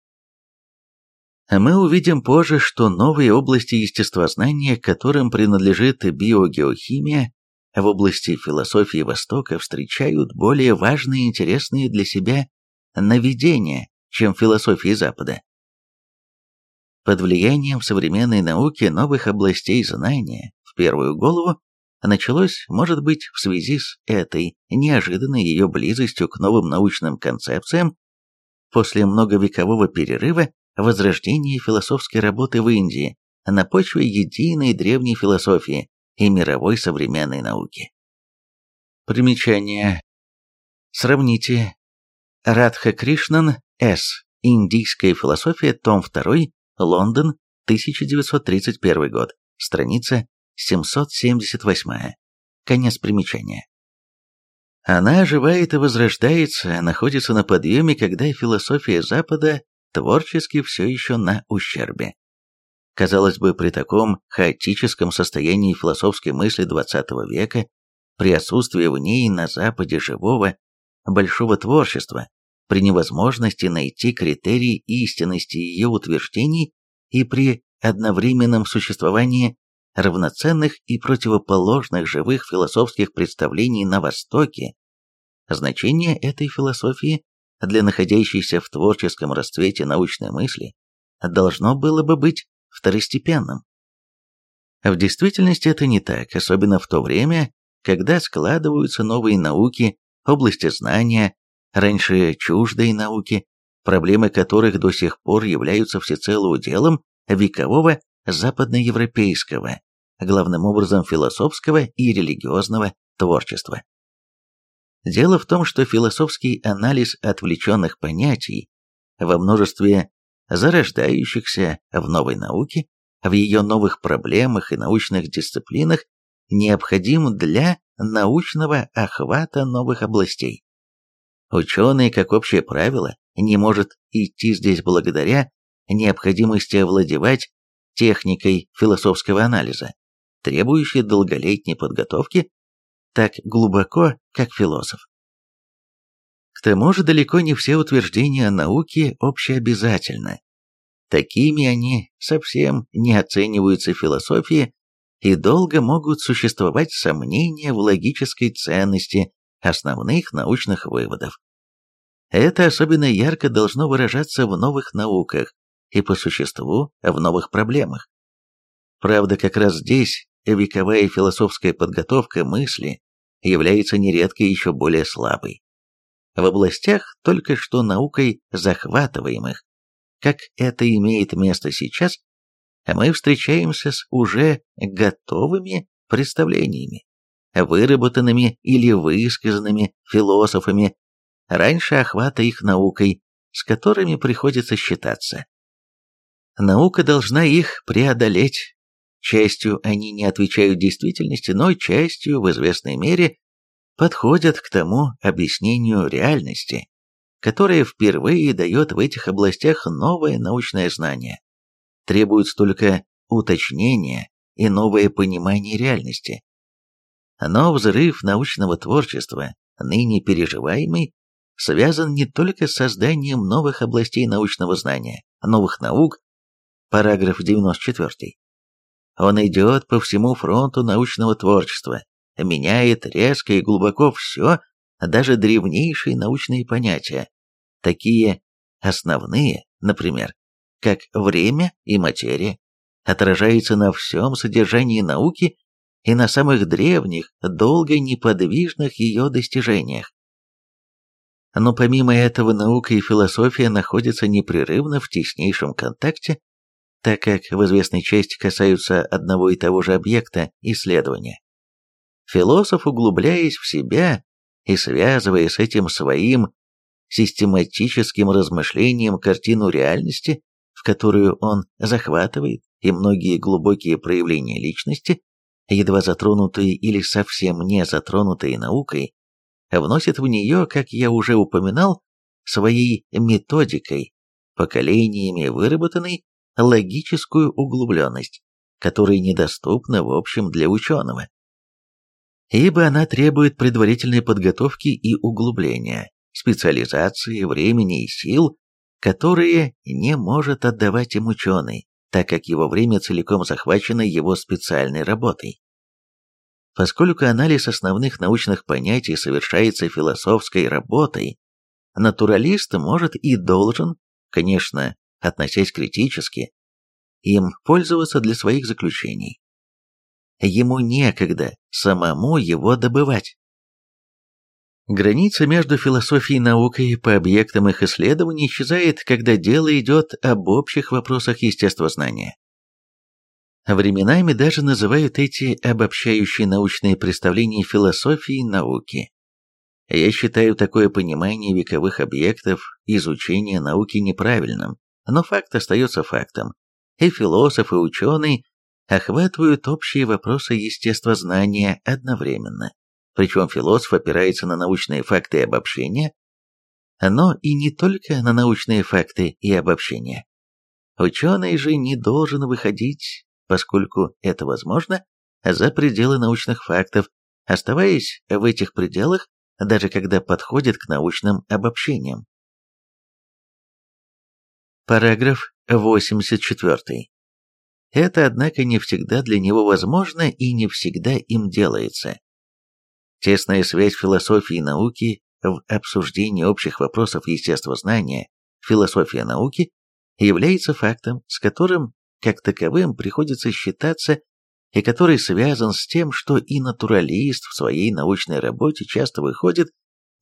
Мы увидим позже, что новые области естествознания, которым принадлежит биогеохимия, в области философии Востока встречают более важные и интересные для себя наведения, чем философии Запада. Под влиянием современной науки новых областей знания в первую голову началось, может быть, в связи с этой неожиданной ее близостью к новым научным концепциям, после многовекового перерыва возрождение философской работы в Индии на почве единой древней философии, и мировой современной науки. Примечание. Сравните. Радха Кришнан, С. Индийская философия, том 2, Лондон, 1931 год, страница 778. Конец примечания. Она оживает и возрождается, находится на подъеме, когда философия Запада творчески все еще на ущербе. Казалось бы, при таком хаотическом состоянии философской мысли XX века, при отсутствии в ней на Западе живого, большого творчества, при невозможности найти критерии истинности ее утверждений и при одновременном существовании равноценных и противоположных живых философских представлений на Востоке, значение этой философии для находящейся в творческом расцвете научной мысли должно было бы быть второстепенным. В действительности это не так, особенно в то время, когда складываются новые науки, области знания, раньше чуждые науки, проблемы которых до сих пор являются всецело уделом векового западноевропейского, главным образом философского и религиозного творчества. Дело в том, что философский анализ отвлеченных понятий во множестве зарождающихся в новой науке, в ее новых проблемах и научных дисциплинах, необходим для научного охвата новых областей. Ученый, как общее правило, не может идти здесь благодаря необходимости овладевать техникой философского анализа, требующей долголетней подготовки, так глубоко, как философ. К тому же далеко не все утверждения науки общеобязательны. Такими они совсем не оцениваются в философии, и долго могут существовать сомнения в логической ценности основных научных выводов. Это особенно ярко должно выражаться в новых науках и по существу в новых проблемах. Правда, как раз здесь вековая философская подготовка мысли является нередко еще более слабой в областях только что наукой захватываемых, как это имеет место сейчас, мы встречаемся с уже готовыми представлениями, выработанными или высказанными философами, раньше охвата их наукой, с которыми приходится считаться. Наука должна их преодолеть. Частью они не отвечают действительности, но частью, в известной мере, подходят к тому объяснению реальности, которое впервые дает в этих областях новое научное знание. Требуется только уточнение и новое понимание реальности. Но взрыв научного творчества, ныне переживаемый, связан не только с созданием новых областей научного знания, новых наук, параграф 94. Он идет по всему фронту научного творчества, меняет резко и глубоко все, даже древнейшие научные понятия, такие основные, например, как время и материя, отражается на всем содержании науки и на самых древних, долго неподвижных ее достижениях. Но помимо этого наука и философия находятся непрерывно в теснейшем контакте, так как в известной части касаются одного и того же объекта исследования. Философ, углубляясь в себя и связывая с этим своим систематическим размышлением картину реальности, в которую он захватывает, и многие глубокие проявления личности, едва затронутые или совсем не затронутые наукой, вносит в нее, как я уже упоминал, своей методикой, поколениями выработанной логическую углубленность, которая недоступна в общем для ученого. Ибо она требует предварительной подготовки и углубления, специализации, времени и сил, которые не может отдавать им ученый, так как его время целиком захвачено его специальной работой. Поскольку анализ основных научных понятий совершается философской работой, натуралист может и должен, конечно, относясь критически, им пользоваться для своих заключений. Ему некогда самому его добывать. Граница между философией и наукой по объектам их исследований исчезает, когда дело идет об общих вопросах естествознания. Временами даже называют эти обобщающие научные представления философией науки. Я считаю такое понимание вековых объектов изучения науки неправильным, но факт остается фактом. И философ, и ученый охватывают общие вопросы естествознания одновременно. Причем философ опирается на научные факты и обобщения, но и не только на научные факты и обобщения. Ученый же не должен выходить, поскольку это возможно, за пределы научных фактов, оставаясь в этих пределах, даже когда подходит к научным обобщениям. Параграф 84. Это, однако, не всегда для него возможно и не всегда им делается. Тесная связь философии и науки в обсуждении общих вопросов естествознания, философия науки, является фактом, с которым, как таковым, приходится считаться и который связан с тем, что и натуралист в своей научной работе часто выходит,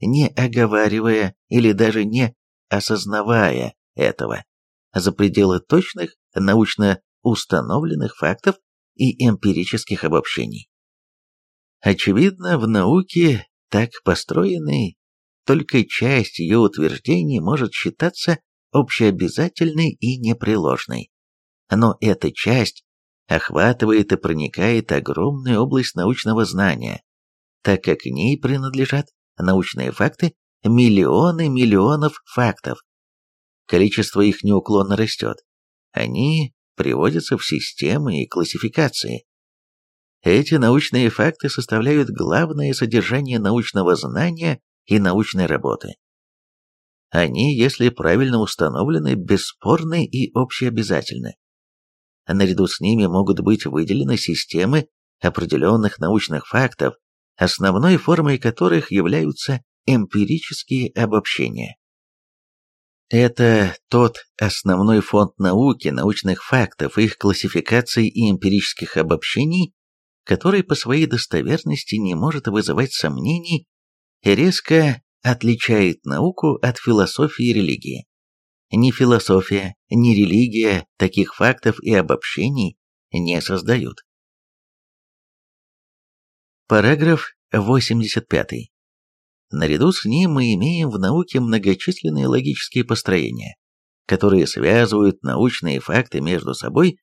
не оговаривая или даже не осознавая этого, за пределы точных, научно установленных фактов и эмпирических обобщений. Очевидно, в науке, так построенной, только часть ее утверждений может считаться общеобязательной и непреложной. Но эта часть охватывает и проникает огромную область научного знания, так как к ней принадлежат научные факты, миллионы миллионов фактов. Количество их неуклонно растет. Они приводятся в системы и классификации, эти научные факты составляют главное содержание научного знания и научной работы. Они, если правильно установлены, бесспорны и общеобязательны. Наряду с ними могут быть выделены системы определенных научных фактов, основной формой которых являются эмпирические обобщения. Это тот основной фонд науки, научных фактов, их классификаций и эмпирических обобщений, который по своей достоверности не может вызывать сомнений и резко отличает науку от философии и религии. Ни философия, ни религия таких фактов и обобщений не создают. Параграф 85. Наряду с ним мы имеем в науке многочисленные логические построения, которые связывают научные факты между собой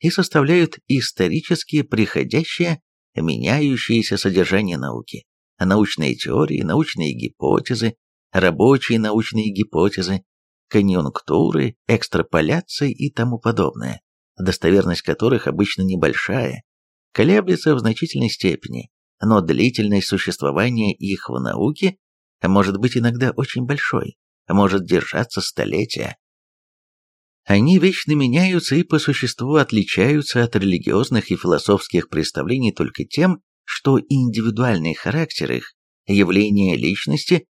и составляют исторически приходящее, меняющееся содержание науки, научные теории, научные гипотезы, рабочие научные гипотезы, конъюнктуры, экстраполяции и тому подобное, достоверность которых обычно небольшая, колеблется в значительной степени, но длительность существования их в науке может быть иногда очень большой, может держаться столетия. Они вечно меняются и по существу отличаются от религиозных и философских представлений только тем, что индивидуальный характер их, явление личности,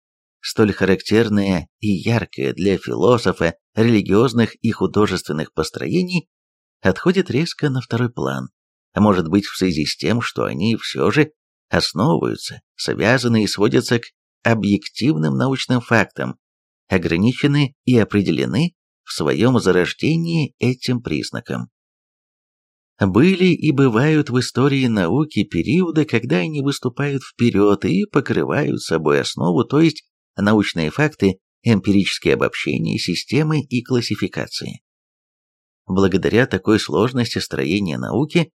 столь характерное и яркое для философа, религиозных и художественных построений, отходит резко на второй план, а может быть в связи с тем, что они все же основываются, связаны и сводятся к объективным научным фактам, ограничены и определены в своем зарождении этим признаком. Были и бывают в истории науки периоды, когда они выступают вперед и покрывают собой основу, то есть научные факты, эмпирические обобщения, системы и классификации. Благодаря такой сложности строения науки,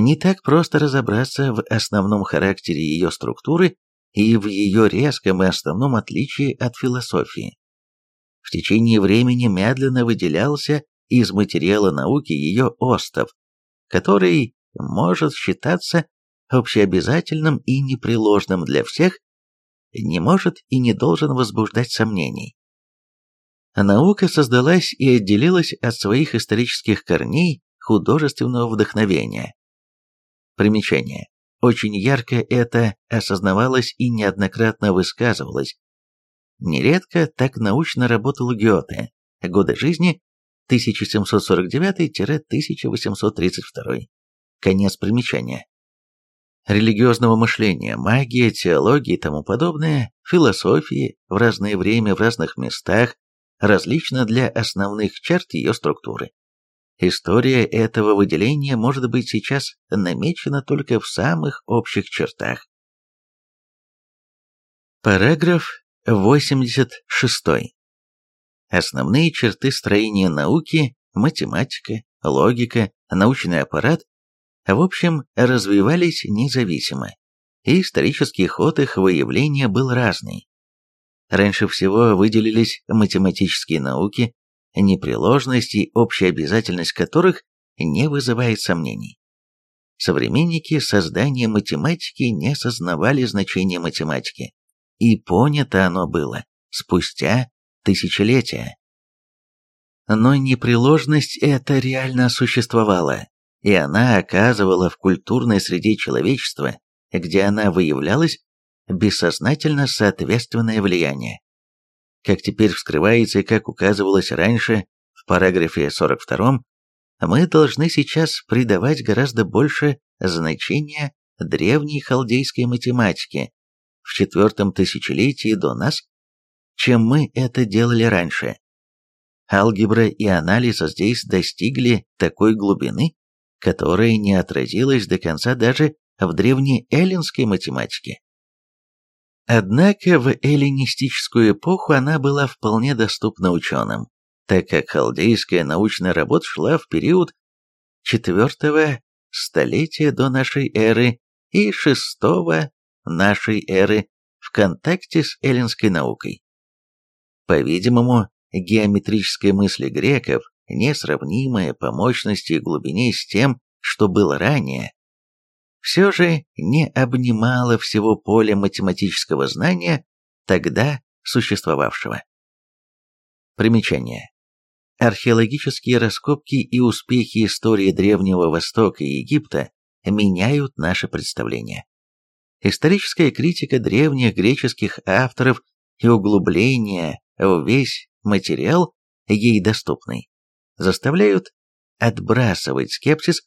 не так просто разобраться в основном характере ее структуры и в ее резком и основном отличии от философии. В течение времени медленно выделялся из материала науки ее остов, который может считаться общеобязательным и непреложным для всех, не может и не должен возбуждать сомнений. Наука создалась и отделилась от своих исторических корней художественного вдохновения, Примечание. Очень ярко это осознавалось и неоднократно высказывалось. Нередко так научно работал Гёте. Годы жизни 1749-1832. Конец примечания. Религиозного мышления, магия, теологии и тому подобное, философии в разное время в разных местах, различно для основных черт ее структуры. История этого выделения может быть сейчас намечена только в самых общих чертах. Параграф 86. Основные черты строения науки, математика, логика, научный аппарат, в общем, развивались независимо, и исторический ход их выявления был разный. Раньше всего выделились математические науки, непреложность и общая обязательность которых не вызывает сомнений. Современники создания математики не сознавали значения математики, и понято оно было спустя тысячелетия. Но непреложность эта реально существовала, и она оказывала в культурной среде человечества, где она выявлялась, бессознательно соответственное влияние как теперь вскрывается и как указывалось раньше в параграфе 42, мы должны сейчас придавать гораздо больше значения древней халдейской математике в четвертом тысячелетии до нас, чем мы это делали раньше. Алгебра и анализ здесь достигли такой глубины, которая не отразилась до конца даже в древней эллинской математике. Однако в эллинистическую эпоху она была вполне доступна ученым, так как халдейская научная работа шла в период четвертого столетия до нашей эры и шестого нашей эры в контакте с эллинской наукой. По-видимому, геометрическая мысль греков, несравнимая по мощности и глубине с тем, что было ранее, все же не обнимала всего поля математического знания, тогда существовавшего. Примечание. Археологические раскопки и успехи истории Древнего Востока и Египта меняют наше представление. Историческая критика древних греческих авторов и углубление в весь материал, ей доступный, заставляют отбрасывать скепсис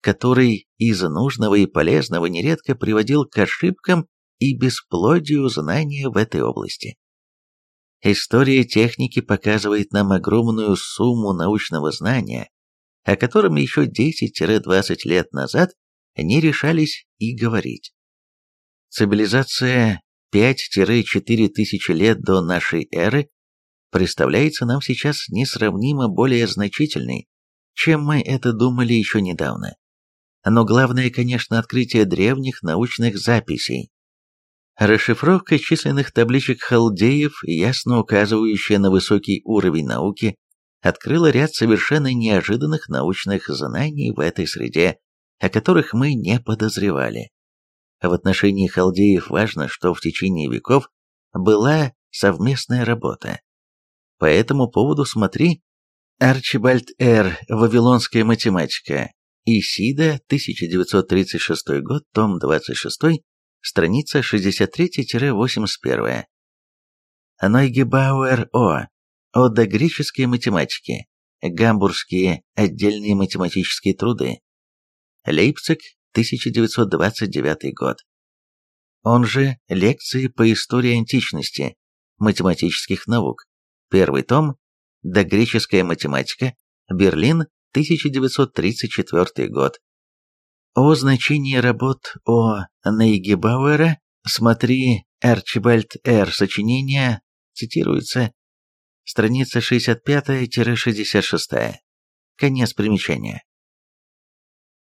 который из нужного и полезного нередко приводил к ошибкам и бесплодию знания в этой области. История техники показывает нам огромную сумму научного знания, о котором еще 10-20 лет назад не решались и говорить. Цивилизация 5-4 тысячи лет до нашей эры представляется нам сейчас несравнимо более значительной, чем мы это думали еще недавно. Но главное, конечно, открытие древних научных записей. Расшифровка численных табличек халдеев, ясно указывающая на высокий уровень науки, открыла ряд совершенно неожиданных научных знаний в этой среде, о которых мы не подозревали. В отношении халдеев важно, что в течение веков была совместная работа. По этому поводу смотри Арчибальд Р. «Вавилонская математика», Исида, 1936 год, том 26, страница 63-81. Нойгебауэр О. О догреческой математике. Гамбургские отдельные математические труды. Лейпциг, 1929 год. Он же «Лекции по истории античности, математических наук». Первый том «Догреческая математика», Берлин, 1934 год. О значении работ о Нейгебауэра смотри Арчибальд Р. Сочинение, цитируется, страница 65-66. Конец примечания.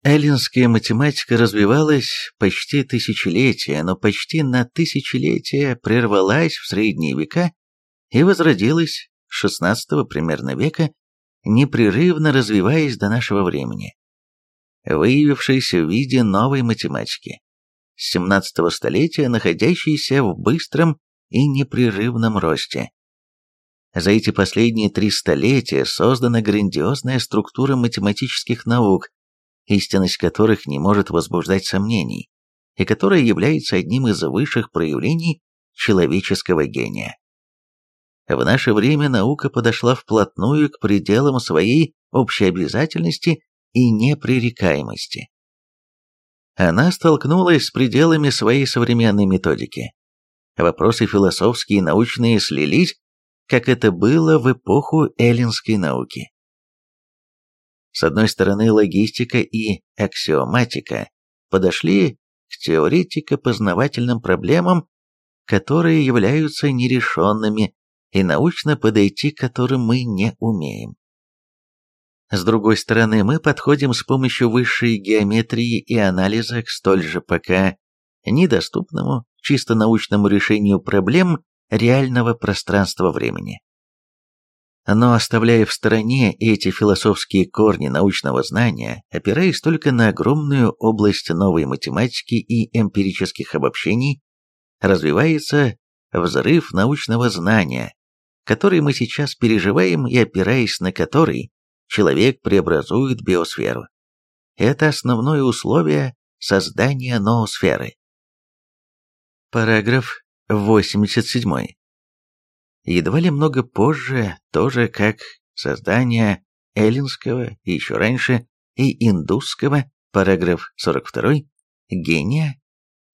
Эллинская математика развивалась почти тысячелетия, но почти на тысячелетие прервалась в средние века и возродилась XVI примерно века непрерывно развиваясь до нашего времени. Выявившаяся в виде новой математики, с 17 столетия находящейся в быстром и непрерывном росте. За эти последние три столетия создана грандиозная структура математических наук, истинность которых не может возбуждать сомнений, и которая является одним из высших проявлений человеческого гения. В наше время наука подошла вплотную к пределам своей общеобязательности и непререкаемости. Она столкнулась с пределами своей современной методики. Вопросы философские и научные слились, как это было в эпоху эллинской науки. С одной стороны, логистика и аксиоматика подошли к теоретико-познавательным проблемам, которые являются нерешенными и научно подойти к которым мы не умеем. С другой стороны, мы подходим с помощью высшей геометрии и анализа к столь же пока недоступному, чисто научному решению проблем реального пространства-времени. Но оставляя в стороне эти философские корни научного знания, опираясь только на огромную область новой математики и эмпирических обобщений, развивается взрыв научного знания, который мы сейчас переживаем и опираясь на который человек преобразует биосферу. Это основное условие создания ноосферы. Параграф 87. Едва ли много позже, тоже как создание эллинского и еще раньше и индусского, параграф 42, гения,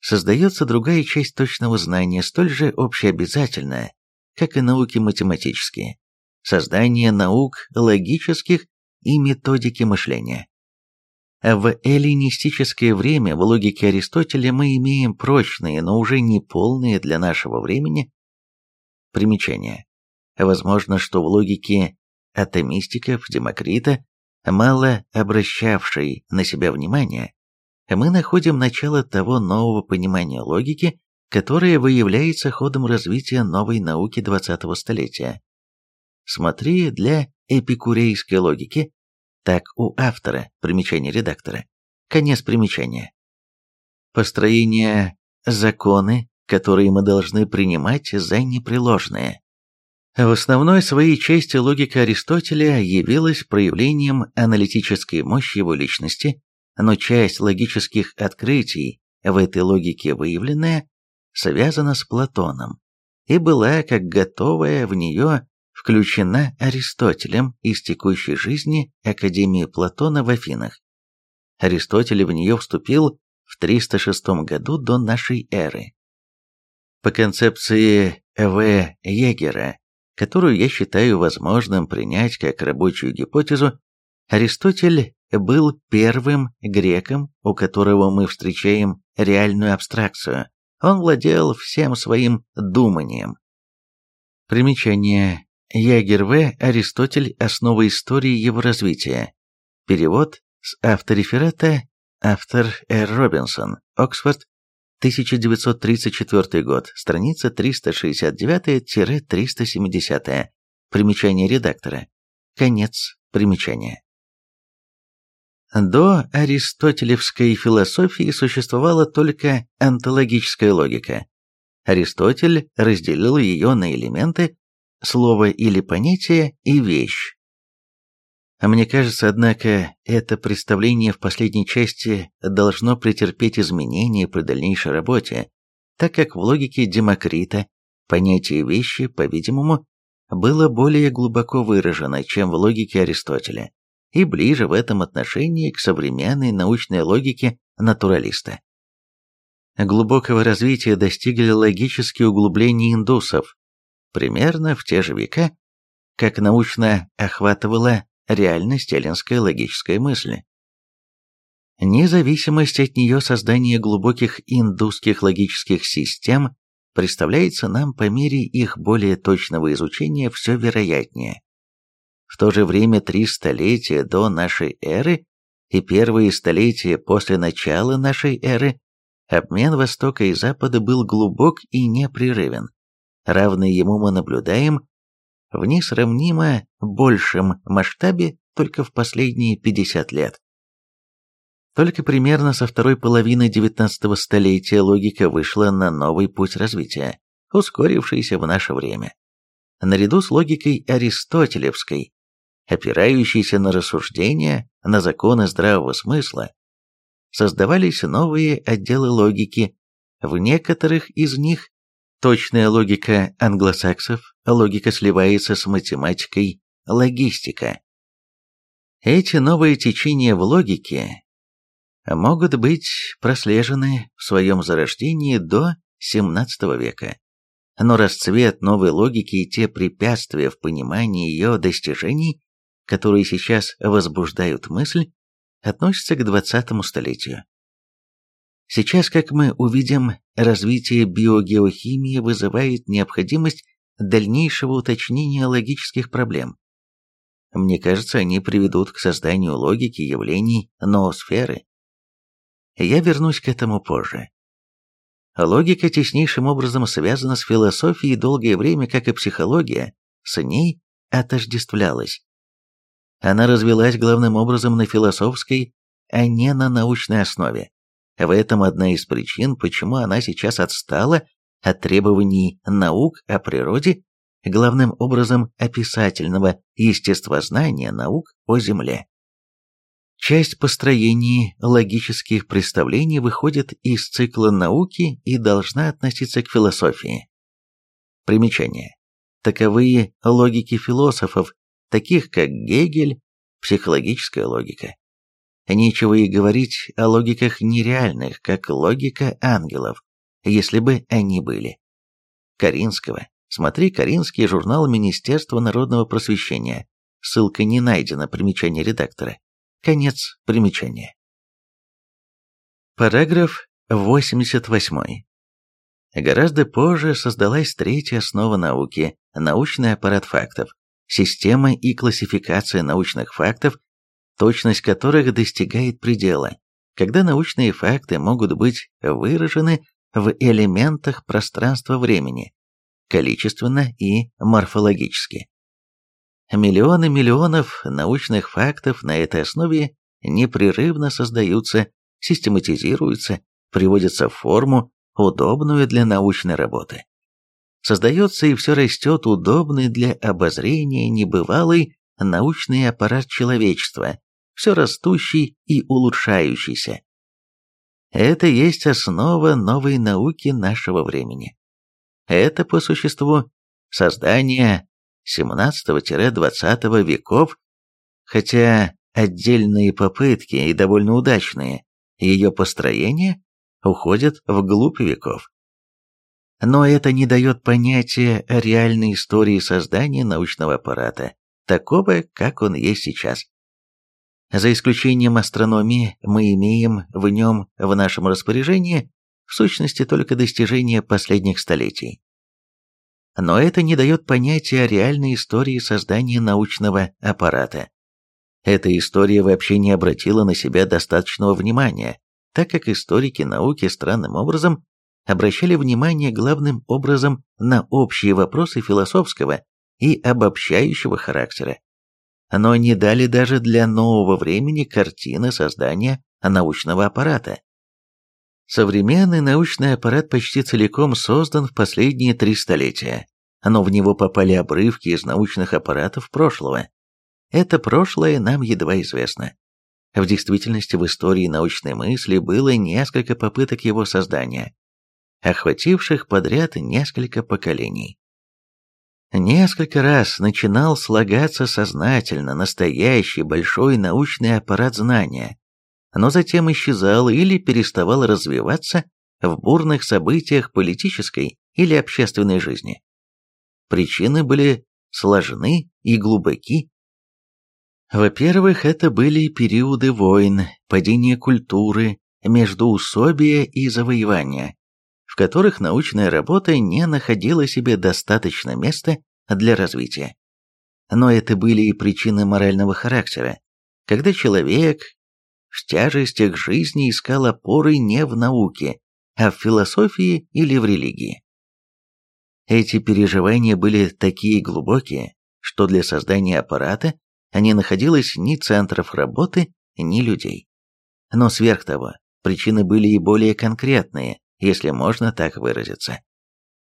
создается другая часть точного знания, столь же общеобязательная, как и науки математические, создание наук логических и методики мышления. В эллинистическое время в логике Аристотеля мы имеем прочные, но уже не полные для нашего времени примечания. Возможно, что в логике атомистиков Демокрита, мало обращавшей на себя внимание, мы находим начало того нового понимания логики, которое выявляется ходом развития новой науки 20-го столетия. Смотри для эпикурейской логики, так у автора, примечание редактора, конец примечания. Построение законы, которые мы должны принимать за непреложные. В основной своей части логика Аристотеля явилась проявлением аналитической мощи его личности, но часть логических открытий в этой логике выявленная связана с Платоном и была, как готовая в нее, включена Аристотелем из текущей жизни Академии Платона в Афинах. Аристотель в нее вступил в 306 году до нашей эры. По концепции В. Егера, которую я считаю возможным принять как рабочую гипотезу, Аристотель был первым греком, у которого мы встречаем реальную абстракцию. Он владел всем своим думанием. Примечание. Ягер В. Аристотель. Основа истории его развития. Перевод с автореферата автор Р. Робинсон. Оксфорд. 1934 год. Страница 369-370. Примечание редактора. Конец примечания. До аристотелевской философии существовала только онтологическая логика. Аристотель разделил ее на элементы, слово или понятие и вещь. Мне кажется, однако, это представление в последней части должно претерпеть изменения при дальнейшей работе, так как в логике Демокрита понятие вещи, по-видимому, было более глубоко выражено, чем в логике Аристотеля и ближе в этом отношении к современной научной логике натуралиста. Глубокого развития достигли логические углубления индусов, примерно в те же века, как научно охватывала реальность эллинская логическая мысль. Независимость от нее создания глубоких индусских логических систем представляется нам по мере их более точного изучения все вероятнее. В то же время три столетия до нашей эры и первые столетия после начала нашей эры обмен Востока и Запада был глубок и непрерывен. Равный ему мы наблюдаем в несравнимо большем масштабе только в последние 50 лет. Только примерно со второй половины XIX столетия логика вышла на новый путь развития, ускорившийся в наше время. Наряду с логикой аристотелевской опирающиеся на рассуждения, на законы здравого смысла, создавались новые отделы логики, в некоторых из них точная логика англосаксов, логика сливается с математикой, логистика. Эти новые течения в логике могут быть прослежены в своем зарождении до XVII века. Но расцвет новой логики и те препятствия в понимании ее достижений которые сейчас возбуждают мысль, относятся к 20 столетию. Сейчас, как мы увидим, развитие биогеохимии вызывает необходимость дальнейшего уточнения логических проблем. Мне кажется, они приведут к созданию логики явлений ноосферы. Я вернусь к этому позже. Логика теснейшим образом связана с философией долгое время, как и психология, с ней отождествлялась. Она развилась главным образом на философской, а не на научной основе. В этом одна из причин, почему она сейчас отстала от требований наук о природе, главным образом описательного естествознания наук о Земле. Часть построений логических представлений выходит из цикла науки и должна относиться к философии. Примечание. Таковые логики философов таких как Гегель, психологическая логика. Нечего и говорить о логиках нереальных, как логика ангелов, если бы они были. Каринского. Смотри Каринский журнал Министерства народного просвещения. Ссылка не найдена, примечание редактора. Конец примечания. Параграф 88. Гораздо позже создалась третья основа науки – научный аппарат фактов система и классификация научных фактов, точность которых достигает предела, когда научные факты могут быть выражены в элементах пространства-времени, количественно и морфологически. Миллионы миллионов научных фактов на этой основе непрерывно создаются, систематизируются, приводятся в форму, удобную для научной работы создается и все растет удобный для обозрения небывалый научный аппарат человечества, все растущий и улучшающийся. Это есть основа новой науки нашего времени. Это, по существу, создание 17-20 веков, хотя отдельные попытки и довольно удачные ее построения уходят вглубь веков. Но это не дает понятия о реальной истории создания научного аппарата, такого, как он есть сейчас. За исключением астрономии, мы имеем в нем в нашем распоряжении в сущности только достижения последних столетий. Но это не дает понятия о реальной истории создания научного аппарата. Эта история вообще не обратила на себя достаточного внимания, так как историки науки странным образом обращали внимание главным образом на общие вопросы философского и обобщающего характера. Но не дали даже для нового времени картины создания научного аппарата. Современный научный аппарат почти целиком создан в последние три столетия, но в него попали обрывки из научных аппаратов прошлого. Это прошлое нам едва известно. В действительности в истории научной мысли было несколько попыток его создания, охвативших подряд несколько поколений. Несколько раз начинал слагаться сознательно настоящий большой научный аппарат знания, но затем исчезал или переставал развиваться в бурных событиях политической или общественной жизни. Причины были сложны и глубоки. Во-первых, это были периоды войн, падения культуры, междоусобия и завоевания, в которых научная работа не находила себе достаточно места для развития. Но это были и причины морального характера, когда человек в тяжестях жизни искал опоры не в науке, а в философии или в религии. Эти переживания были такие глубокие, что для создания аппарата не находилось ни центров работы, ни людей. Но сверх того, причины были и более конкретные, если можно так выразиться.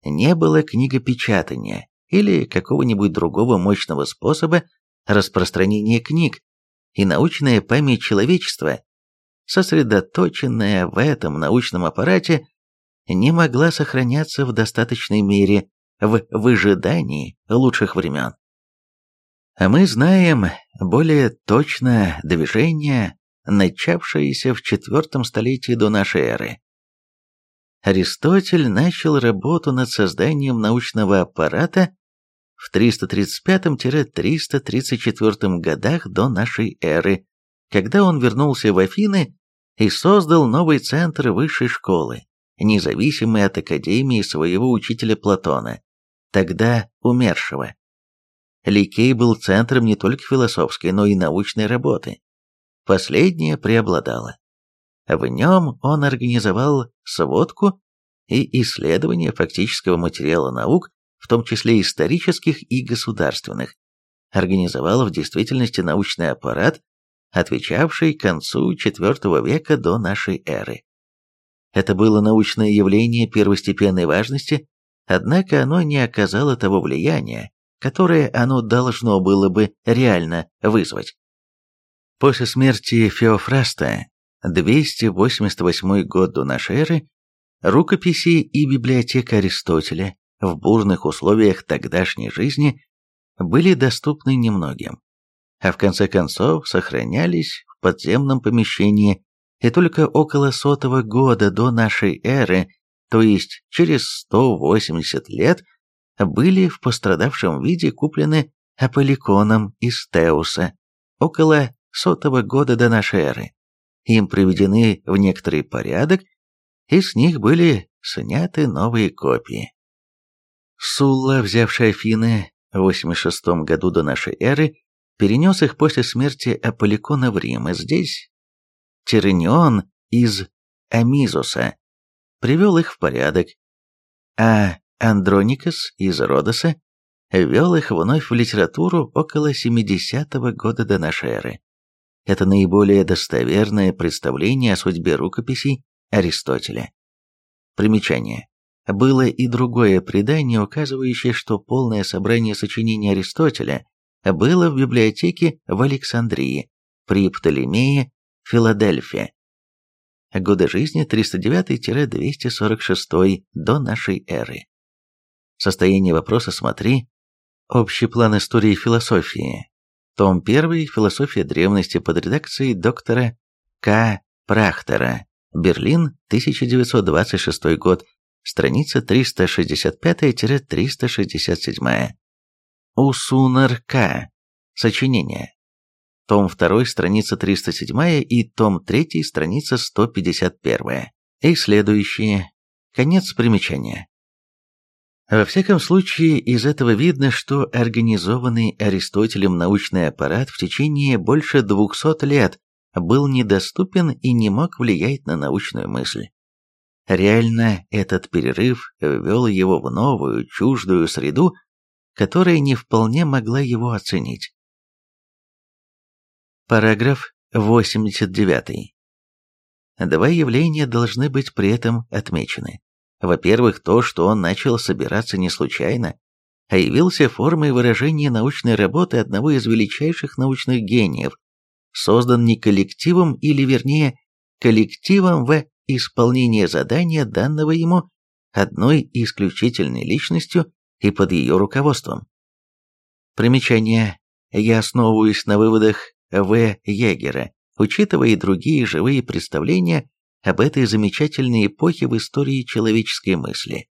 Не было книгопечатания или какого-нибудь другого мощного способа распространения книг, и научная память человечества, сосредоточенная в этом научном аппарате, не могла сохраняться в достаточной мере в выжидании лучших времен. А мы знаем более точно движение, начавшееся в IV столетии до нашей эры. Аристотель начал работу над созданием научного аппарата в 335-334 годах до нашей эры, когда он вернулся в Афины и создал новый центр высшей школы, независимый от академии своего учителя Платона, тогда умершего. Ликей был центром не только философской, но и научной работы. Последнее преобладало. В нем он организовал сводку и исследование фактического материала наук, в том числе исторических и государственных, организовал в действительности научный аппарат, отвечавший концу IV века до нашей эры. Это было научное явление первостепенной важности, однако оно не оказало того влияния, которое оно должно было бы реально вызвать. После смерти Феофраста, 288 год до нашей эры, рукописи и библиотека Аристотеля в бурных условиях тогдашней жизни были доступны немногим, а в конце концов сохранялись в подземном помещении и только около сотого года до нашей эры, то есть через 180 лет, были в пострадавшем виде куплены Аполликоном из Теуса около сотого года до нашей эры. Им приведены в некоторый порядок, и с них были сняты новые копии. Сулла, взявший Афины в 86 году до нашей эры, перенес их после смерти Аполликона в Рим, и здесь Тиренион из Амизуса привел их в порядок, а Андроникос из Родоса ввел их вновь в литературу около 70-го года до нашей эры. Это наиболее достоверное представление о судьбе рукописей Аристотеля. Примечание. Было и другое предание, указывающее, что полное собрание сочинений Аристотеля было в библиотеке в Александрии, при Птолемее, Филадельфия. Годы жизни 309-246 до нашей эры. Состояние вопроса смотри. Общий план истории философии. Том 1. Философия древности под редакцией доктора К. Прахтера. Берлин, 1926 год. страница 365-367. Усунарка. Сочинение. Том 2, страница 307 и том 3, страница 151. И следующие. Конец примечания. Во всяком случае, из этого видно, что организованный Аристотелем научный аппарат в течение больше 200 лет был недоступен и не мог влиять на научную мысль. Реально, этот перерыв ввел его в новую, чуждую среду, которая не вполне могла его оценить. Параграф 89. Два явления должны быть при этом отмечены. Во-первых, то, что он начал собираться не случайно, а явился формой выражения научной работы одного из величайших научных гениев, создан не коллективом или, вернее, коллективом в исполнении задания, данного ему одной исключительной личностью и под ее руководством. Примечание. Я основываюсь на выводах В. Егера, учитывая и другие живые представления об этой замечательной эпохе в истории человеческой мысли.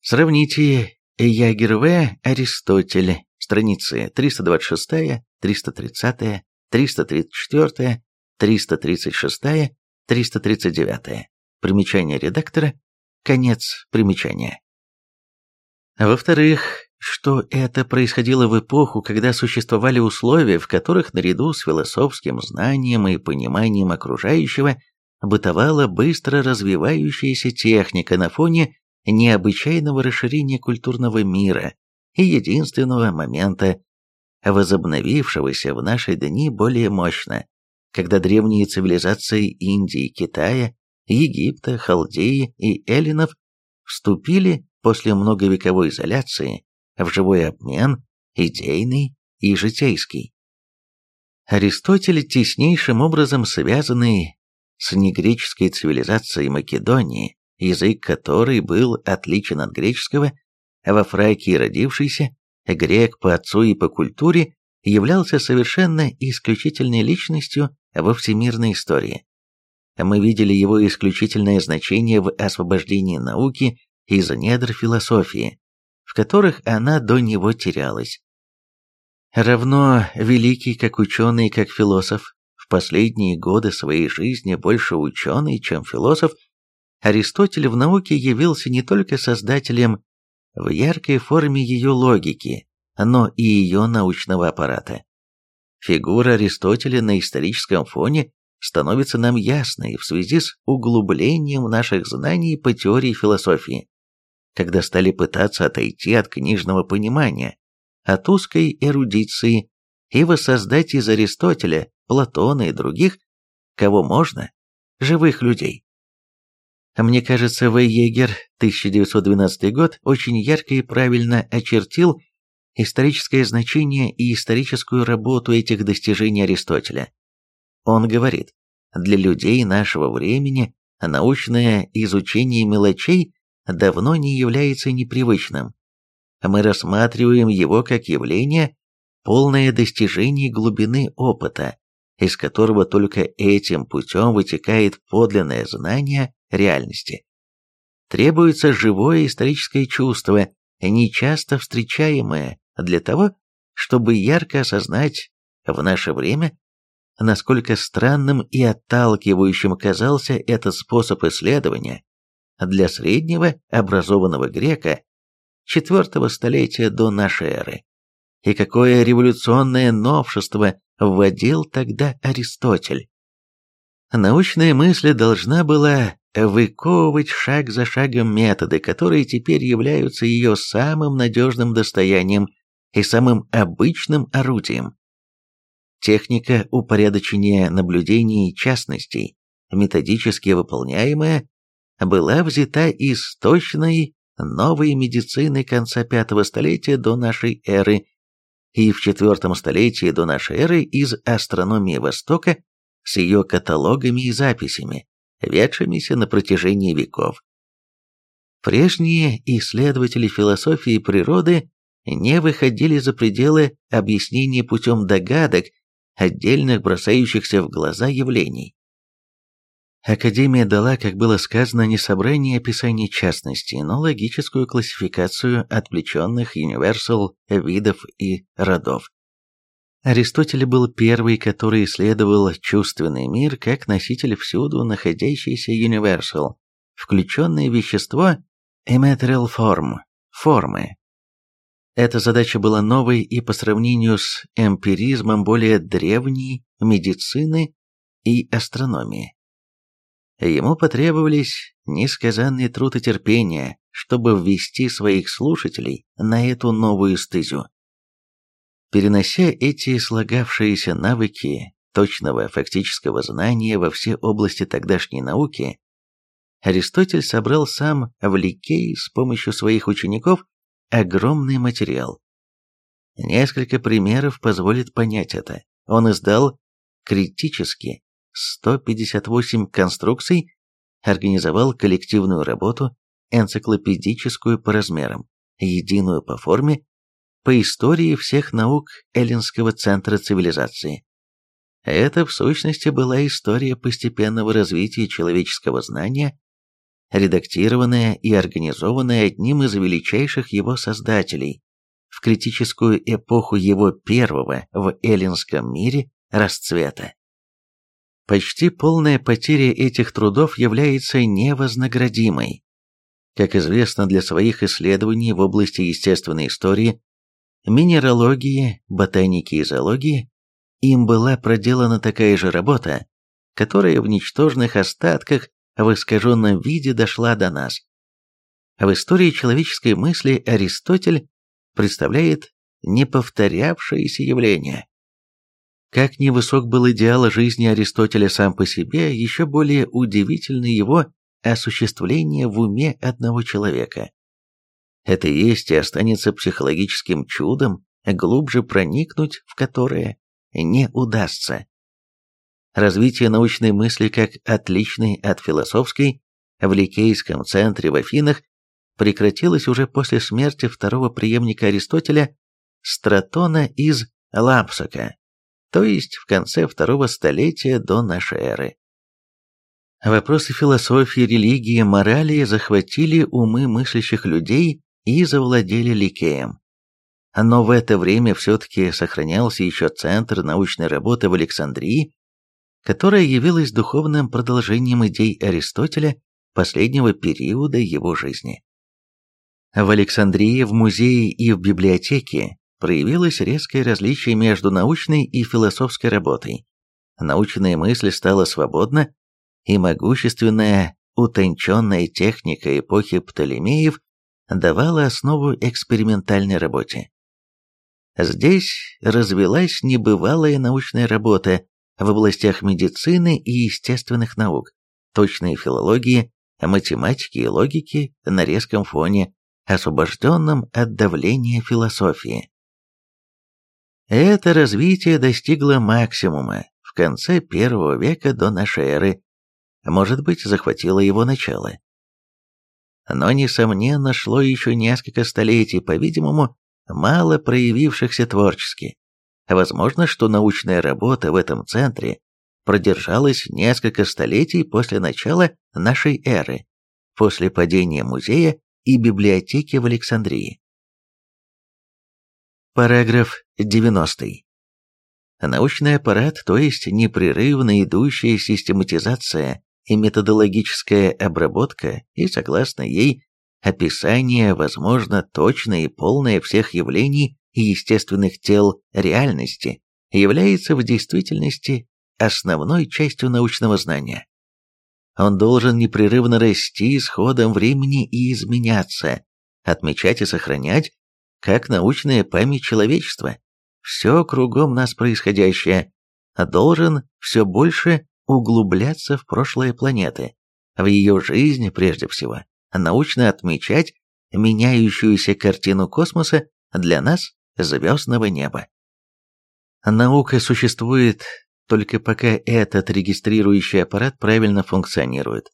Сравните Ягер В. Аристотель, страницы 326, 330, 334, 336, 339. Примечание редактора. Конец примечания. Во-вторых, что это происходило в эпоху, когда существовали условия, в которых наряду с философским знанием и пониманием окружающего бытовала быстро развивающаяся техника на фоне необычайного расширения культурного мира и единственного момента, возобновившегося в наши дни более мощно, когда древние цивилизации Индии, Китая, Египта, Халдеи и эллинов вступили после многовековой изоляции в живой обмен, идейный и житейский. Аристотель, теснейшим образом связанный с негреческой цивилизацией Македонии, язык которой был отличен от греческого, во Фракии родившийся, грек по отцу и по культуре, являлся совершенно исключительной личностью во всемирной истории. Мы видели его исключительное значение в освобождении науки из недр философии, в которых она до него терялась. Равно великий как ученый, как философ, последние годы своей жизни больше ученый, чем философ, Аристотель в науке явился не только создателем в яркой форме ее логики, но и ее научного аппарата. Фигура Аристотеля на историческом фоне становится нам ясной в связи с углублением наших знаний по теории философии, когда стали пытаться отойти от книжного понимания, от узкой эрудиции и воссоздать из Аристотеля, Платона и других, кого можно, живых людей. Мне кажется, В. Егер, 1912 год, очень ярко и правильно очертил историческое значение и историческую работу этих достижений Аристотеля. Он говорит, для людей нашего времени научное изучение мелочей давно не является непривычным. Мы рассматриваем его как явление, полное достижений глубины опыта, из которого только этим путем вытекает подлинное знание реальности. Требуется живое историческое чувство, нечасто встречаемое для того, чтобы ярко осознать в наше время, насколько странным и отталкивающим казался этот способ исследования для среднего образованного грека четвертого столетия до нашей эры, и какое революционное новшество вводил тогда Аристотель. Научная мысль должна была выковывать шаг за шагом методы, которые теперь являются ее самым надежным достоянием и самым обычным орудием. Техника упорядочения наблюдений частностей, методически выполняемая, была взята из точной новой медицины конца пятого столетия до нашей эры и в четвертом столетии до нашей эры из астрономии Востока с ее каталогами и записями, ведшимися на протяжении веков. Прежние исследователи философии природы не выходили за пределы объяснения путем догадок отдельных бросающихся в глаза явлений. Академия дала, как было сказано, не собрание описаний частностей, но логическую классификацию отвлеченных universal видов и родов. Аристотель был первый, который исследовал чувственный мир как носитель всюду находящийся universal, включенное вещество immaterial form, формы. Эта задача была новой и по сравнению с эмпиризмом более древней медицины и астрономии. Ему потребовались несказанный труд и терпение, чтобы ввести своих слушателей на эту новую стезю. Перенося эти слагавшиеся навыки точного фактического знания во все области тогдашней науки, Аристотель собрал сам в Ликей с помощью своих учеников огромный материал. Несколько примеров позволит понять это. Он издал критически 158 конструкций, организовал коллективную работу, энциклопедическую по размерам, единую по форме, по истории всех наук Эллинского центра цивилизации. Это, в сущности, была история постепенного развития человеческого знания, редактированная и организованная одним из величайших его создателей в критическую эпоху его первого в эллинском мире расцвета. Почти полная потеря этих трудов является невознаградимой. Как известно, для своих исследований в области естественной истории минералогии, ботаники и зоологии, им была проделана такая же работа, которая в ничтожных остатках в искаженном виде дошла до нас. В истории человеческой мысли Аристотель представляет неповторявшееся явление. Как невысок был идеал жизни Аристотеля сам по себе, еще более удивительно его осуществление в уме одного человека. Это есть и останется психологическим чудом, глубже проникнуть в которое не удастся. Развитие научной мысли как отличной от философской в Ликейском центре в Афинах прекратилось уже после смерти второго преемника Аристотеля Стратона из Лампсока, то есть в конце второго столетия до нашей эры. Вопросы философии, религии, морали захватили умы мыслящих людей и завладели Ликеем. Но в это время все-таки сохранялся еще центр научной работы в Александрии, которая явилась духовным продолжением идей Аристотеля последнего периода его жизни. В Александрии, в музее и в библиотеке проявилось резкое различие между научной и философской работой. Научная мысль стала свободна, и могущественная, утонченная техника эпохи Птолемеев давала основу экспериментальной работе. Здесь развелась небывалая научная работа в областях медицины и естественных наук, точной филологии, математики и логики на резком фоне, освобожденном от давления философии. Это развитие достигло максимума в конце первого века до нашей эры, может быть, захватило его начало но, несомненно, шло еще несколько столетий, по-видимому, мало проявившихся творчески. Возможно, что научная работа в этом центре продержалась несколько столетий после начала нашей эры, после падения музея и библиотеки в Александрии. Параграф 90. Научный аппарат, то есть непрерывно идущая систематизация и методологическая обработка, и, согласно ей, описание, возможно, точное и полное всех явлений и естественных тел реальности, является в действительности основной частью научного знания. Он должен непрерывно расти с ходом времени и изменяться, отмечать и сохранять, как научная память человечества, все кругом нас происходящее, должен все больше углубляться в прошлое планеты, в ее жизнь прежде всего, научно отмечать меняющуюся картину космоса для нас звездного неба. Наука существует только пока этот регистрирующий аппарат правильно функционирует.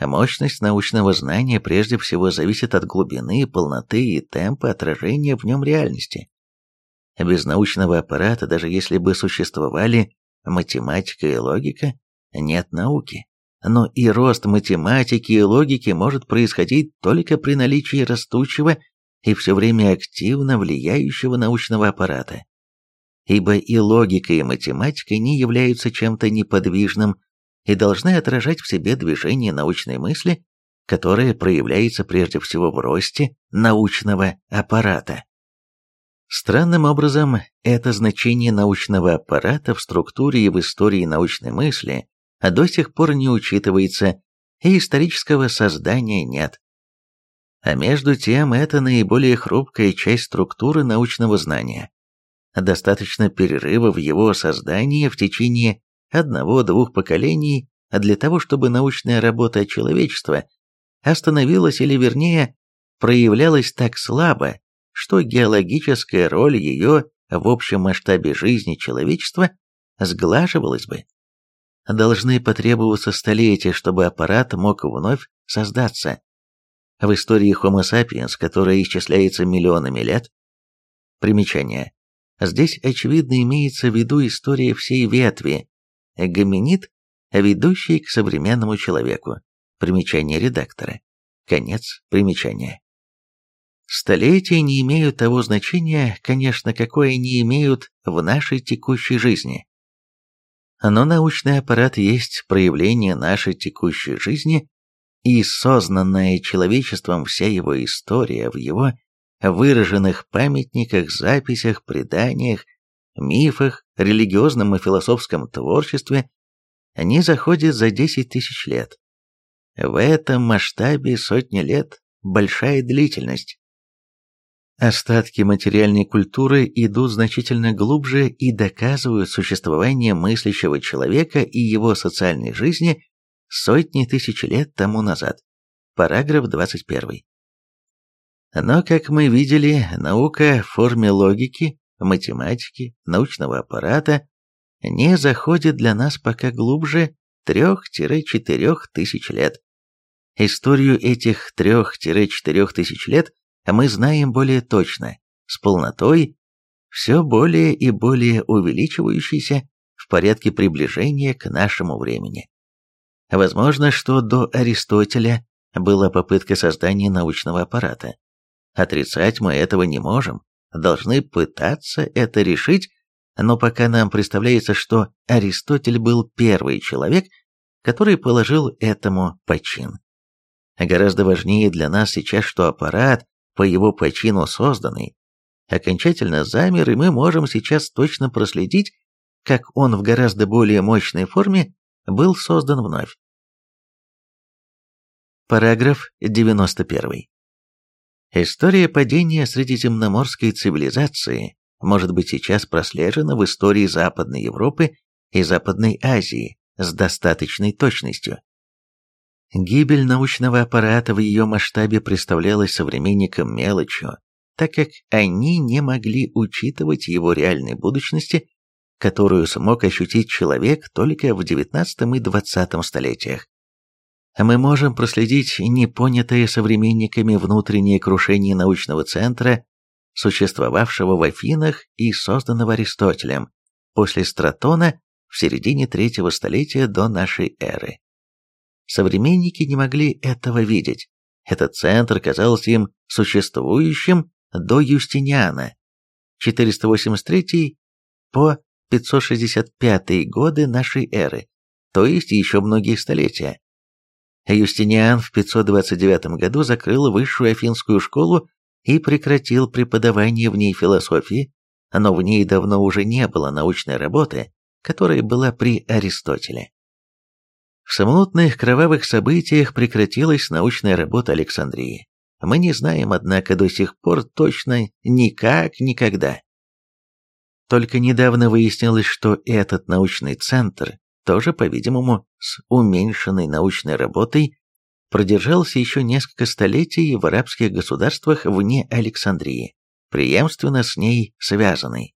Мощность научного знания прежде всего зависит от глубины, полноты и темпа отражения в нем реальности. Без научного аппарата, даже если бы существовали математика и логика, нет науки, но и рост математики и логики может происходить только при наличии растущего и все время активно влияющего научного аппарата. Ибо и логика, и математика не являются чем-то неподвижным и должны отражать в себе движение научной мысли, которое проявляется прежде всего в росте научного аппарата. Странным образом, это значение научного аппарата в структуре и в истории научной мысли до сих пор не учитывается, и исторического создания нет. А между тем, это наиболее хрупкая часть структуры научного знания. Достаточно перерыва в его создании в течение одного-двух поколений для того, чтобы научная работа человечества остановилась или, вернее, проявлялась так слабо, что геологическая роль ее в общем масштабе жизни человечества сглаживалась бы. Должны потребоваться столетия, чтобы аппарат мог вновь создаться. В истории Homo sapiens, которая исчисляется миллионами лет, примечание. Здесь, очевидно, имеется в виду история всей ветви, гоминид, ведущий к современному человеку. Примечание редактора. Конец примечания. Столетия не имеют того значения, конечно, какое они имеют в нашей текущей жизни. Но научный аппарат есть проявление нашей текущей жизни и сознанная человечеством вся его история в его выраженных памятниках, записях, преданиях, мифах, религиозном и философском творчестве не заходит за 10 тысяч лет. В этом масштабе сотни лет – большая длительность. Остатки материальной культуры идут значительно глубже и доказывают существование мыслящего человека и его социальной жизни сотни тысяч лет тому назад. Параграф 21. Но, как мы видели, наука в форме логики, математики, научного аппарата не заходит для нас пока глубже 3-4 тысяч лет. Историю этих 3-4 тысяч лет мы знаем более точно, с полнотой, все более и более увеличивающейся в порядке приближения к нашему времени. Возможно, что до Аристотеля была попытка создания научного аппарата. Отрицать мы этого не можем, должны пытаться это решить, но пока нам представляется, что Аристотель был первый человек, который положил этому почин. Гораздо важнее для нас сейчас, что аппарат, по его почину созданный, окончательно замер, и мы можем сейчас точно проследить, как он в гораздо более мощной форме был создан вновь. Параграф 91. История падения средиземноморской цивилизации может быть сейчас прослежена в истории Западной Европы и Западной Азии с достаточной точностью. Гибель научного аппарата в ее масштабе представлялась современникам мелочью, так как они не могли учитывать его реальной будущности, которую смог ощутить человек только в XIX и XX столетиях мы можем проследить непонятое современниками внутреннее крушение научного центра, существовавшего в Афинах и созданного Аристотелем после Стратона в середине третьего столетия до нашей эры. Современники не могли этого видеть. Этот центр казался им существующим до Юстиниана, 483 по 565 годы нашей эры, то есть еще многие столетия. Юстиниан в 529 году закрыл высшую афинскую школу и прекратил преподавание в ней философии, но в ней давно уже не было научной работы, которая была при Аристотеле. В смутных кровавых событиях прекратилась научная работа Александрии. Мы не знаем, однако, до сих пор точно никак никогда. Только недавно выяснилось, что этот научный центр тоже, по-видимому, с уменьшенной научной работой, продержался еще несколько столетий в арабских государствах вне Александрии, преемственно с ней связанной.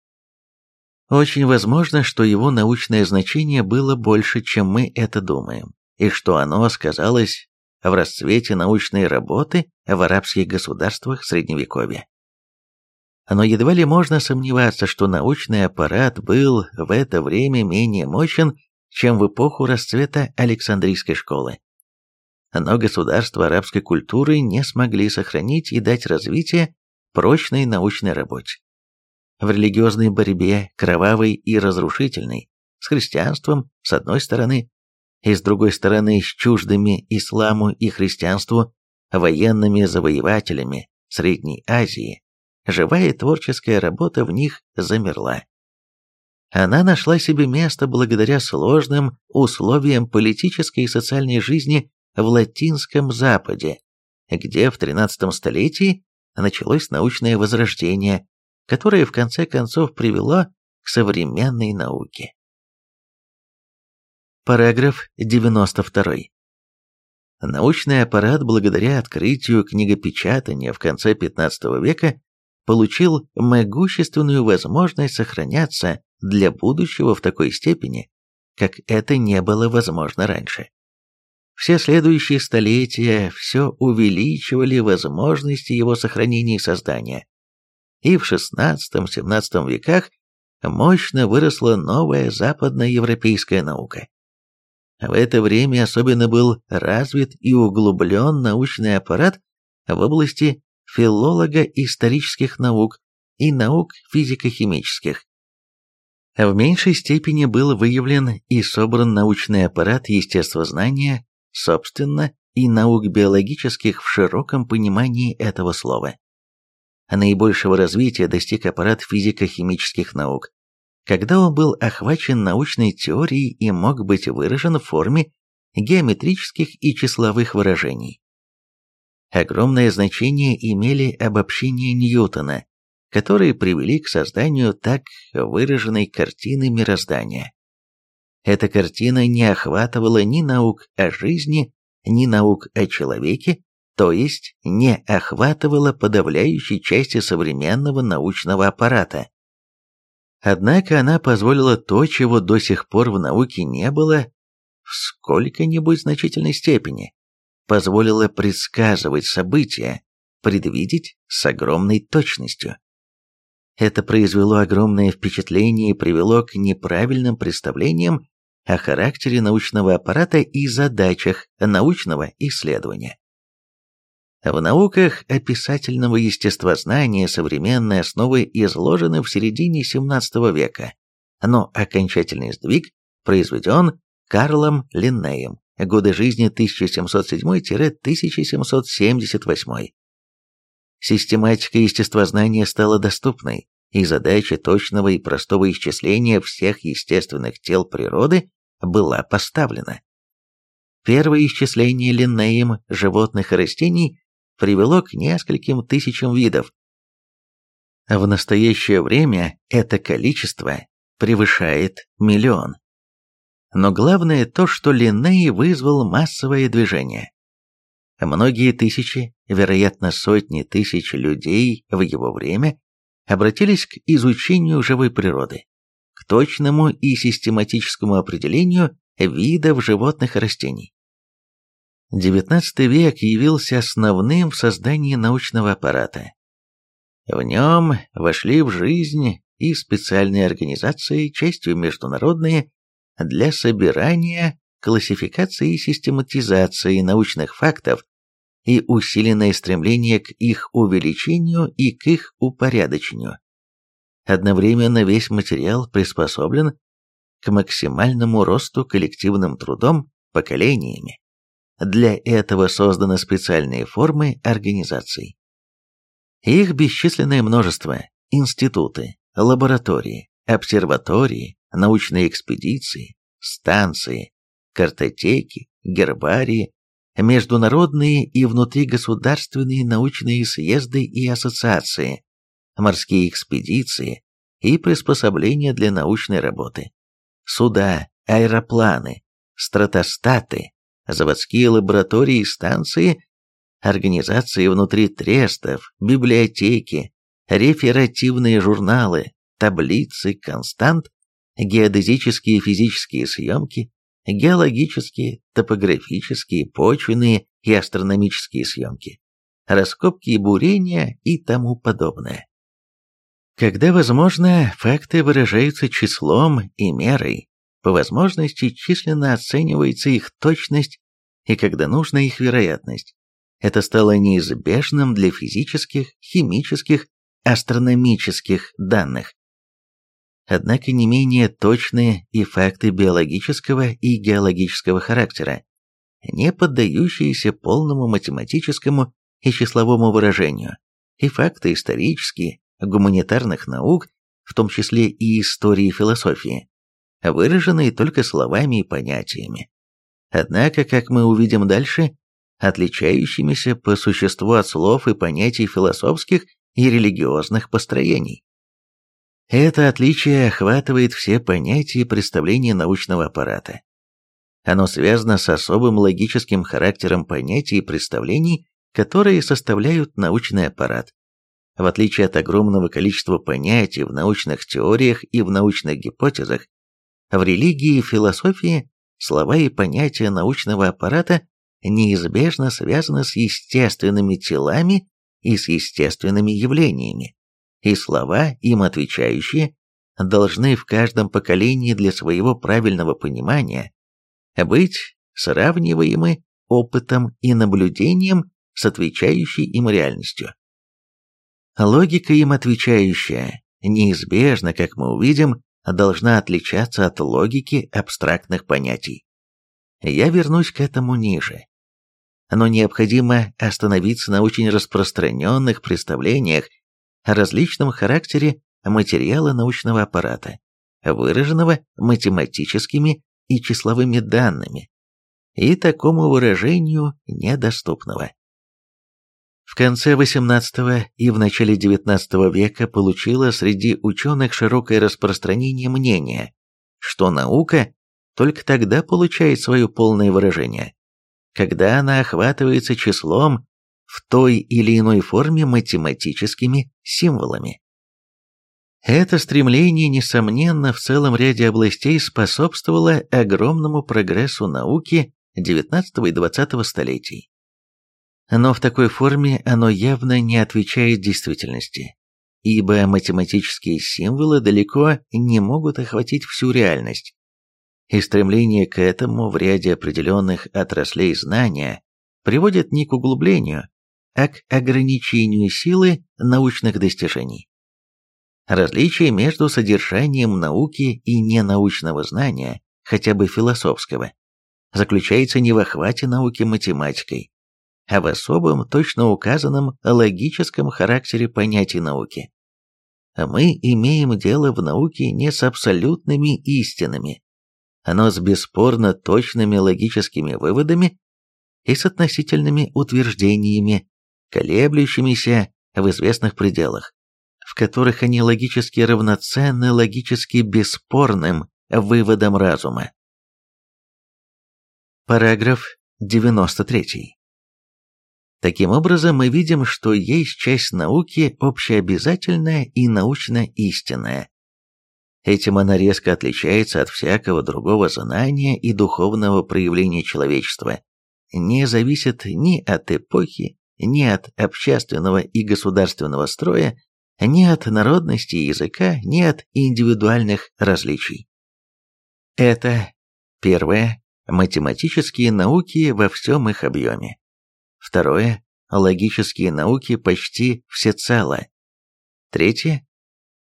Очень возможно, что его научное значение было больше, чем мы это думаем, и что оно сказалось в расцвете научной работы в арабских государствах Средневековья. Но едва ли можно сомневаться, что научный аппарат был в это время менее мощен, чем в эпоху расцвета Александрийской школы. Но государства арабской культуры не смогли сохранить и дать развитие прочной научной работе. В религиозной борьбе, кровавой и разрушительной, с христианством, с одной стороны, и с другой стороны, с чуждыми исламу и христианству, военными завоевателями Средней Азии, живая творческая работа в них замерла. Она нашла себе место благодаря сложным условиям политической и социальной жизни в Латинском Западе, где в XIII столетии началось научное возрождение, которое в конце концов привело к современной науке. Параграф 92. Научный аппарат благодаря открытию книгопечатания в конце XV века получил могущественную возможность сохраняться для будущего в такой степени, как это не было возможно раньше. Все следующие столетия все увеличивали возможности его сохранения и создания. И в XVI-XVII веках мощно выросла новая западноевропейская наука. В это время особенно был развит и углублен научный аппарат в области филолого-исторических наук и наук физико-химических. В меньшей степени был выявлен и собран научный аппарат естествознания, собственно, и наук биологических в широком понимании этого слова. Наибольшего развития достиг аппарат физико-химических наук, когда он был охвачен научной теорией и мог быть выражен в форме геометрических и числовых выражений. Огромное значение имели обобщения Ньютона, которые привели к созданию так выраженной картины мироздания. Эта картина не охватывала ни наук о жизни, ни наук о человеке, то есть не охватывала подавляющей части современного научного аппарата. Однако она позволила то, чего до сих пор в науке не было в сколько-нибудь значительной степени, позволила предсказывать события, предвидеть с огромной точностью. Это произвело огромное впечатление и привело к неправильным представлениям о характере научного аппарата и задачах научного исследования. В науках описательного естествознания современные основы изложены в середине XVII века, но окончательный сдвиг произведен Карлом Линнеем, годы жизни 1707-1778. Систематика естествознания стала доступной, и задача точного и простого исчисления всех естественных тел природы была поставлена. Первое исчисление Линнеем животных и растений привело к нескольким тысячам видов. В настоящее время это количество превышает миллион. Но главное то, что Линней вызвал массовое движение. Многие тысячи, вероятно сотни тысяч людей в его время обратились к изучению живой природы, к точному и систематическому определению видов животных и растений. XIX век явился основным в создании научного аппарата. В нем вошли в жизнь и специальные организации, частью международные, для собирания, классификации и систематизации научных фактов и усиленное стремление к их увеличению и к их упорядочению. Одновременно весь материал приспособлен к максимальному росту коллективным трудом поколениями. Для этого созданы специальные формы организаций. Их бесчисленное множество – институты, лаборатории, обсерватории, научные экспедиции, станции, картотеки, гербарии, международные и внутригосударственные научные съезды и ассоциации, морские экспедиции и приспособления для научной работы, суда, аэропланы, стратостаты, заводские лаборатории и станции, организации внутри трестов, библиотеки, реферативные журналы, таблицы, констант, геодезические и физические съемки, геологические, топографические, почвенные и астрономические съемки, раскопки и бурения и тому подобное. Когда возможно, факты выражаются числом и мерой, по возможности численно оценивается их точность и, когда нужно, их вероятность. Это стало неизбежным для физических, химических, астрономических данных. Однако не менее точные и факты биологического и геологического характера, не поддающиеся полному математическому и числовому выражению, и факты исторические, гуманитарных наук, в том числе и истории философии, выраженные только словами и понятиями. Однако, как мы увидим дальше, отличающимися по существу от слов и понятий философских и религиозных построений. Это отличие охватывает все понятия и представления научного аппарата. Оно связано с особым логическим характером понятий и представлений, которые составляют научный аппарат. В отличие от огромного количества понятий в научных теориях и в научных гипотезах, в религии и философии слова и понятия научного аппарата неизбежно связаны с естественными телами и с естественными явлениями, и слова, им отвечающие, должны в каждом поколении для своего правильного понимания быть сравниваемы опытом и наблюдением с отвечающей им реальностью. Логика им отвечающая, неизбежно, как мы увидим, должна отличаться от логики абстрактных понятий. Я вернусь к этому ниже. Но необходимо остановиться на очень распространенных представлениях о различном характере материала научного аппарата, выраженного математическими и числовыми данными, и такому выражению недоступного. В конце XVIII и в начале XIX века получило среди ученых широкое распространение мнения, что наука только тогда получает свое полное выражение, когда она охватывается числом в той или иной форме математическими символами. Это стремление, несомненно, в целом ряде областей способствовало огромному прогрессу науки XIX и XX столетий. Но в такой форме оно явно не отвечает действительности, ибо математические символы далеко не могут охватить всю реальность. И стремление к этому в ряде определенных отраслей знания приводит не к углублению, а к ограничению силы научных достижений. Различие между содержанием науки и ненаучного знания, хотя бы философского, заключается не в охвате науки математикой, а в особом, точно указанном логическом характере понятий науки. Мы имеем дело в науке не с абсолютными истинами, но с бесспорно точными логическими выводами и с относительными утверждениями, колеблющимися в известных пределах в которых они логически равноценны логически бесспорным выводам разума. Параграф 93. Таким образом, мы видим, что есть часть науки общеобязательная и научно-истинная. Этим она резко отличается от всякого другого знания и духовного проявления человечества, не зависит ни от эпохи, ни от общественного и государственного строя, ни от народности языка, ни от индивидуальных различий. Это, первое, математические науки во всем их объеме. Второе, логические науки почти всецело. Третье,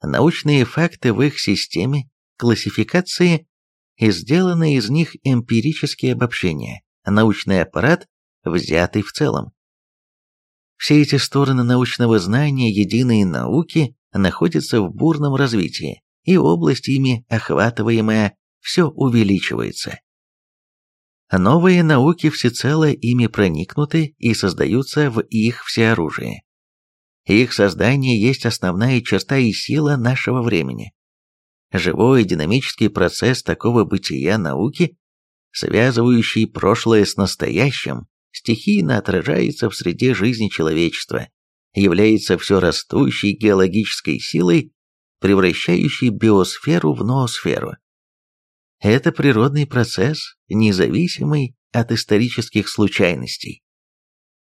научные факты в их системе, классификации и сделанные из них эмпирические обобщения, научный аппарат, взятый в целом. Все эти стороны научного знания единой науки находятся в бурном развитии, и область ими охватываемая все увеличивается. Новые науки всецело ими проникнуты и создаются в их всеоружии. Их создание есть основная черта и сила нашего времени. Живой динамический процесс такого бытия науки, связывающий прошлое с настоящим, стихийно отражается в среде жизни человечества, является все растущей геологической силой, превращающей биосферу в ноосферу. Это природный процесс, независимый от исторических случайностей.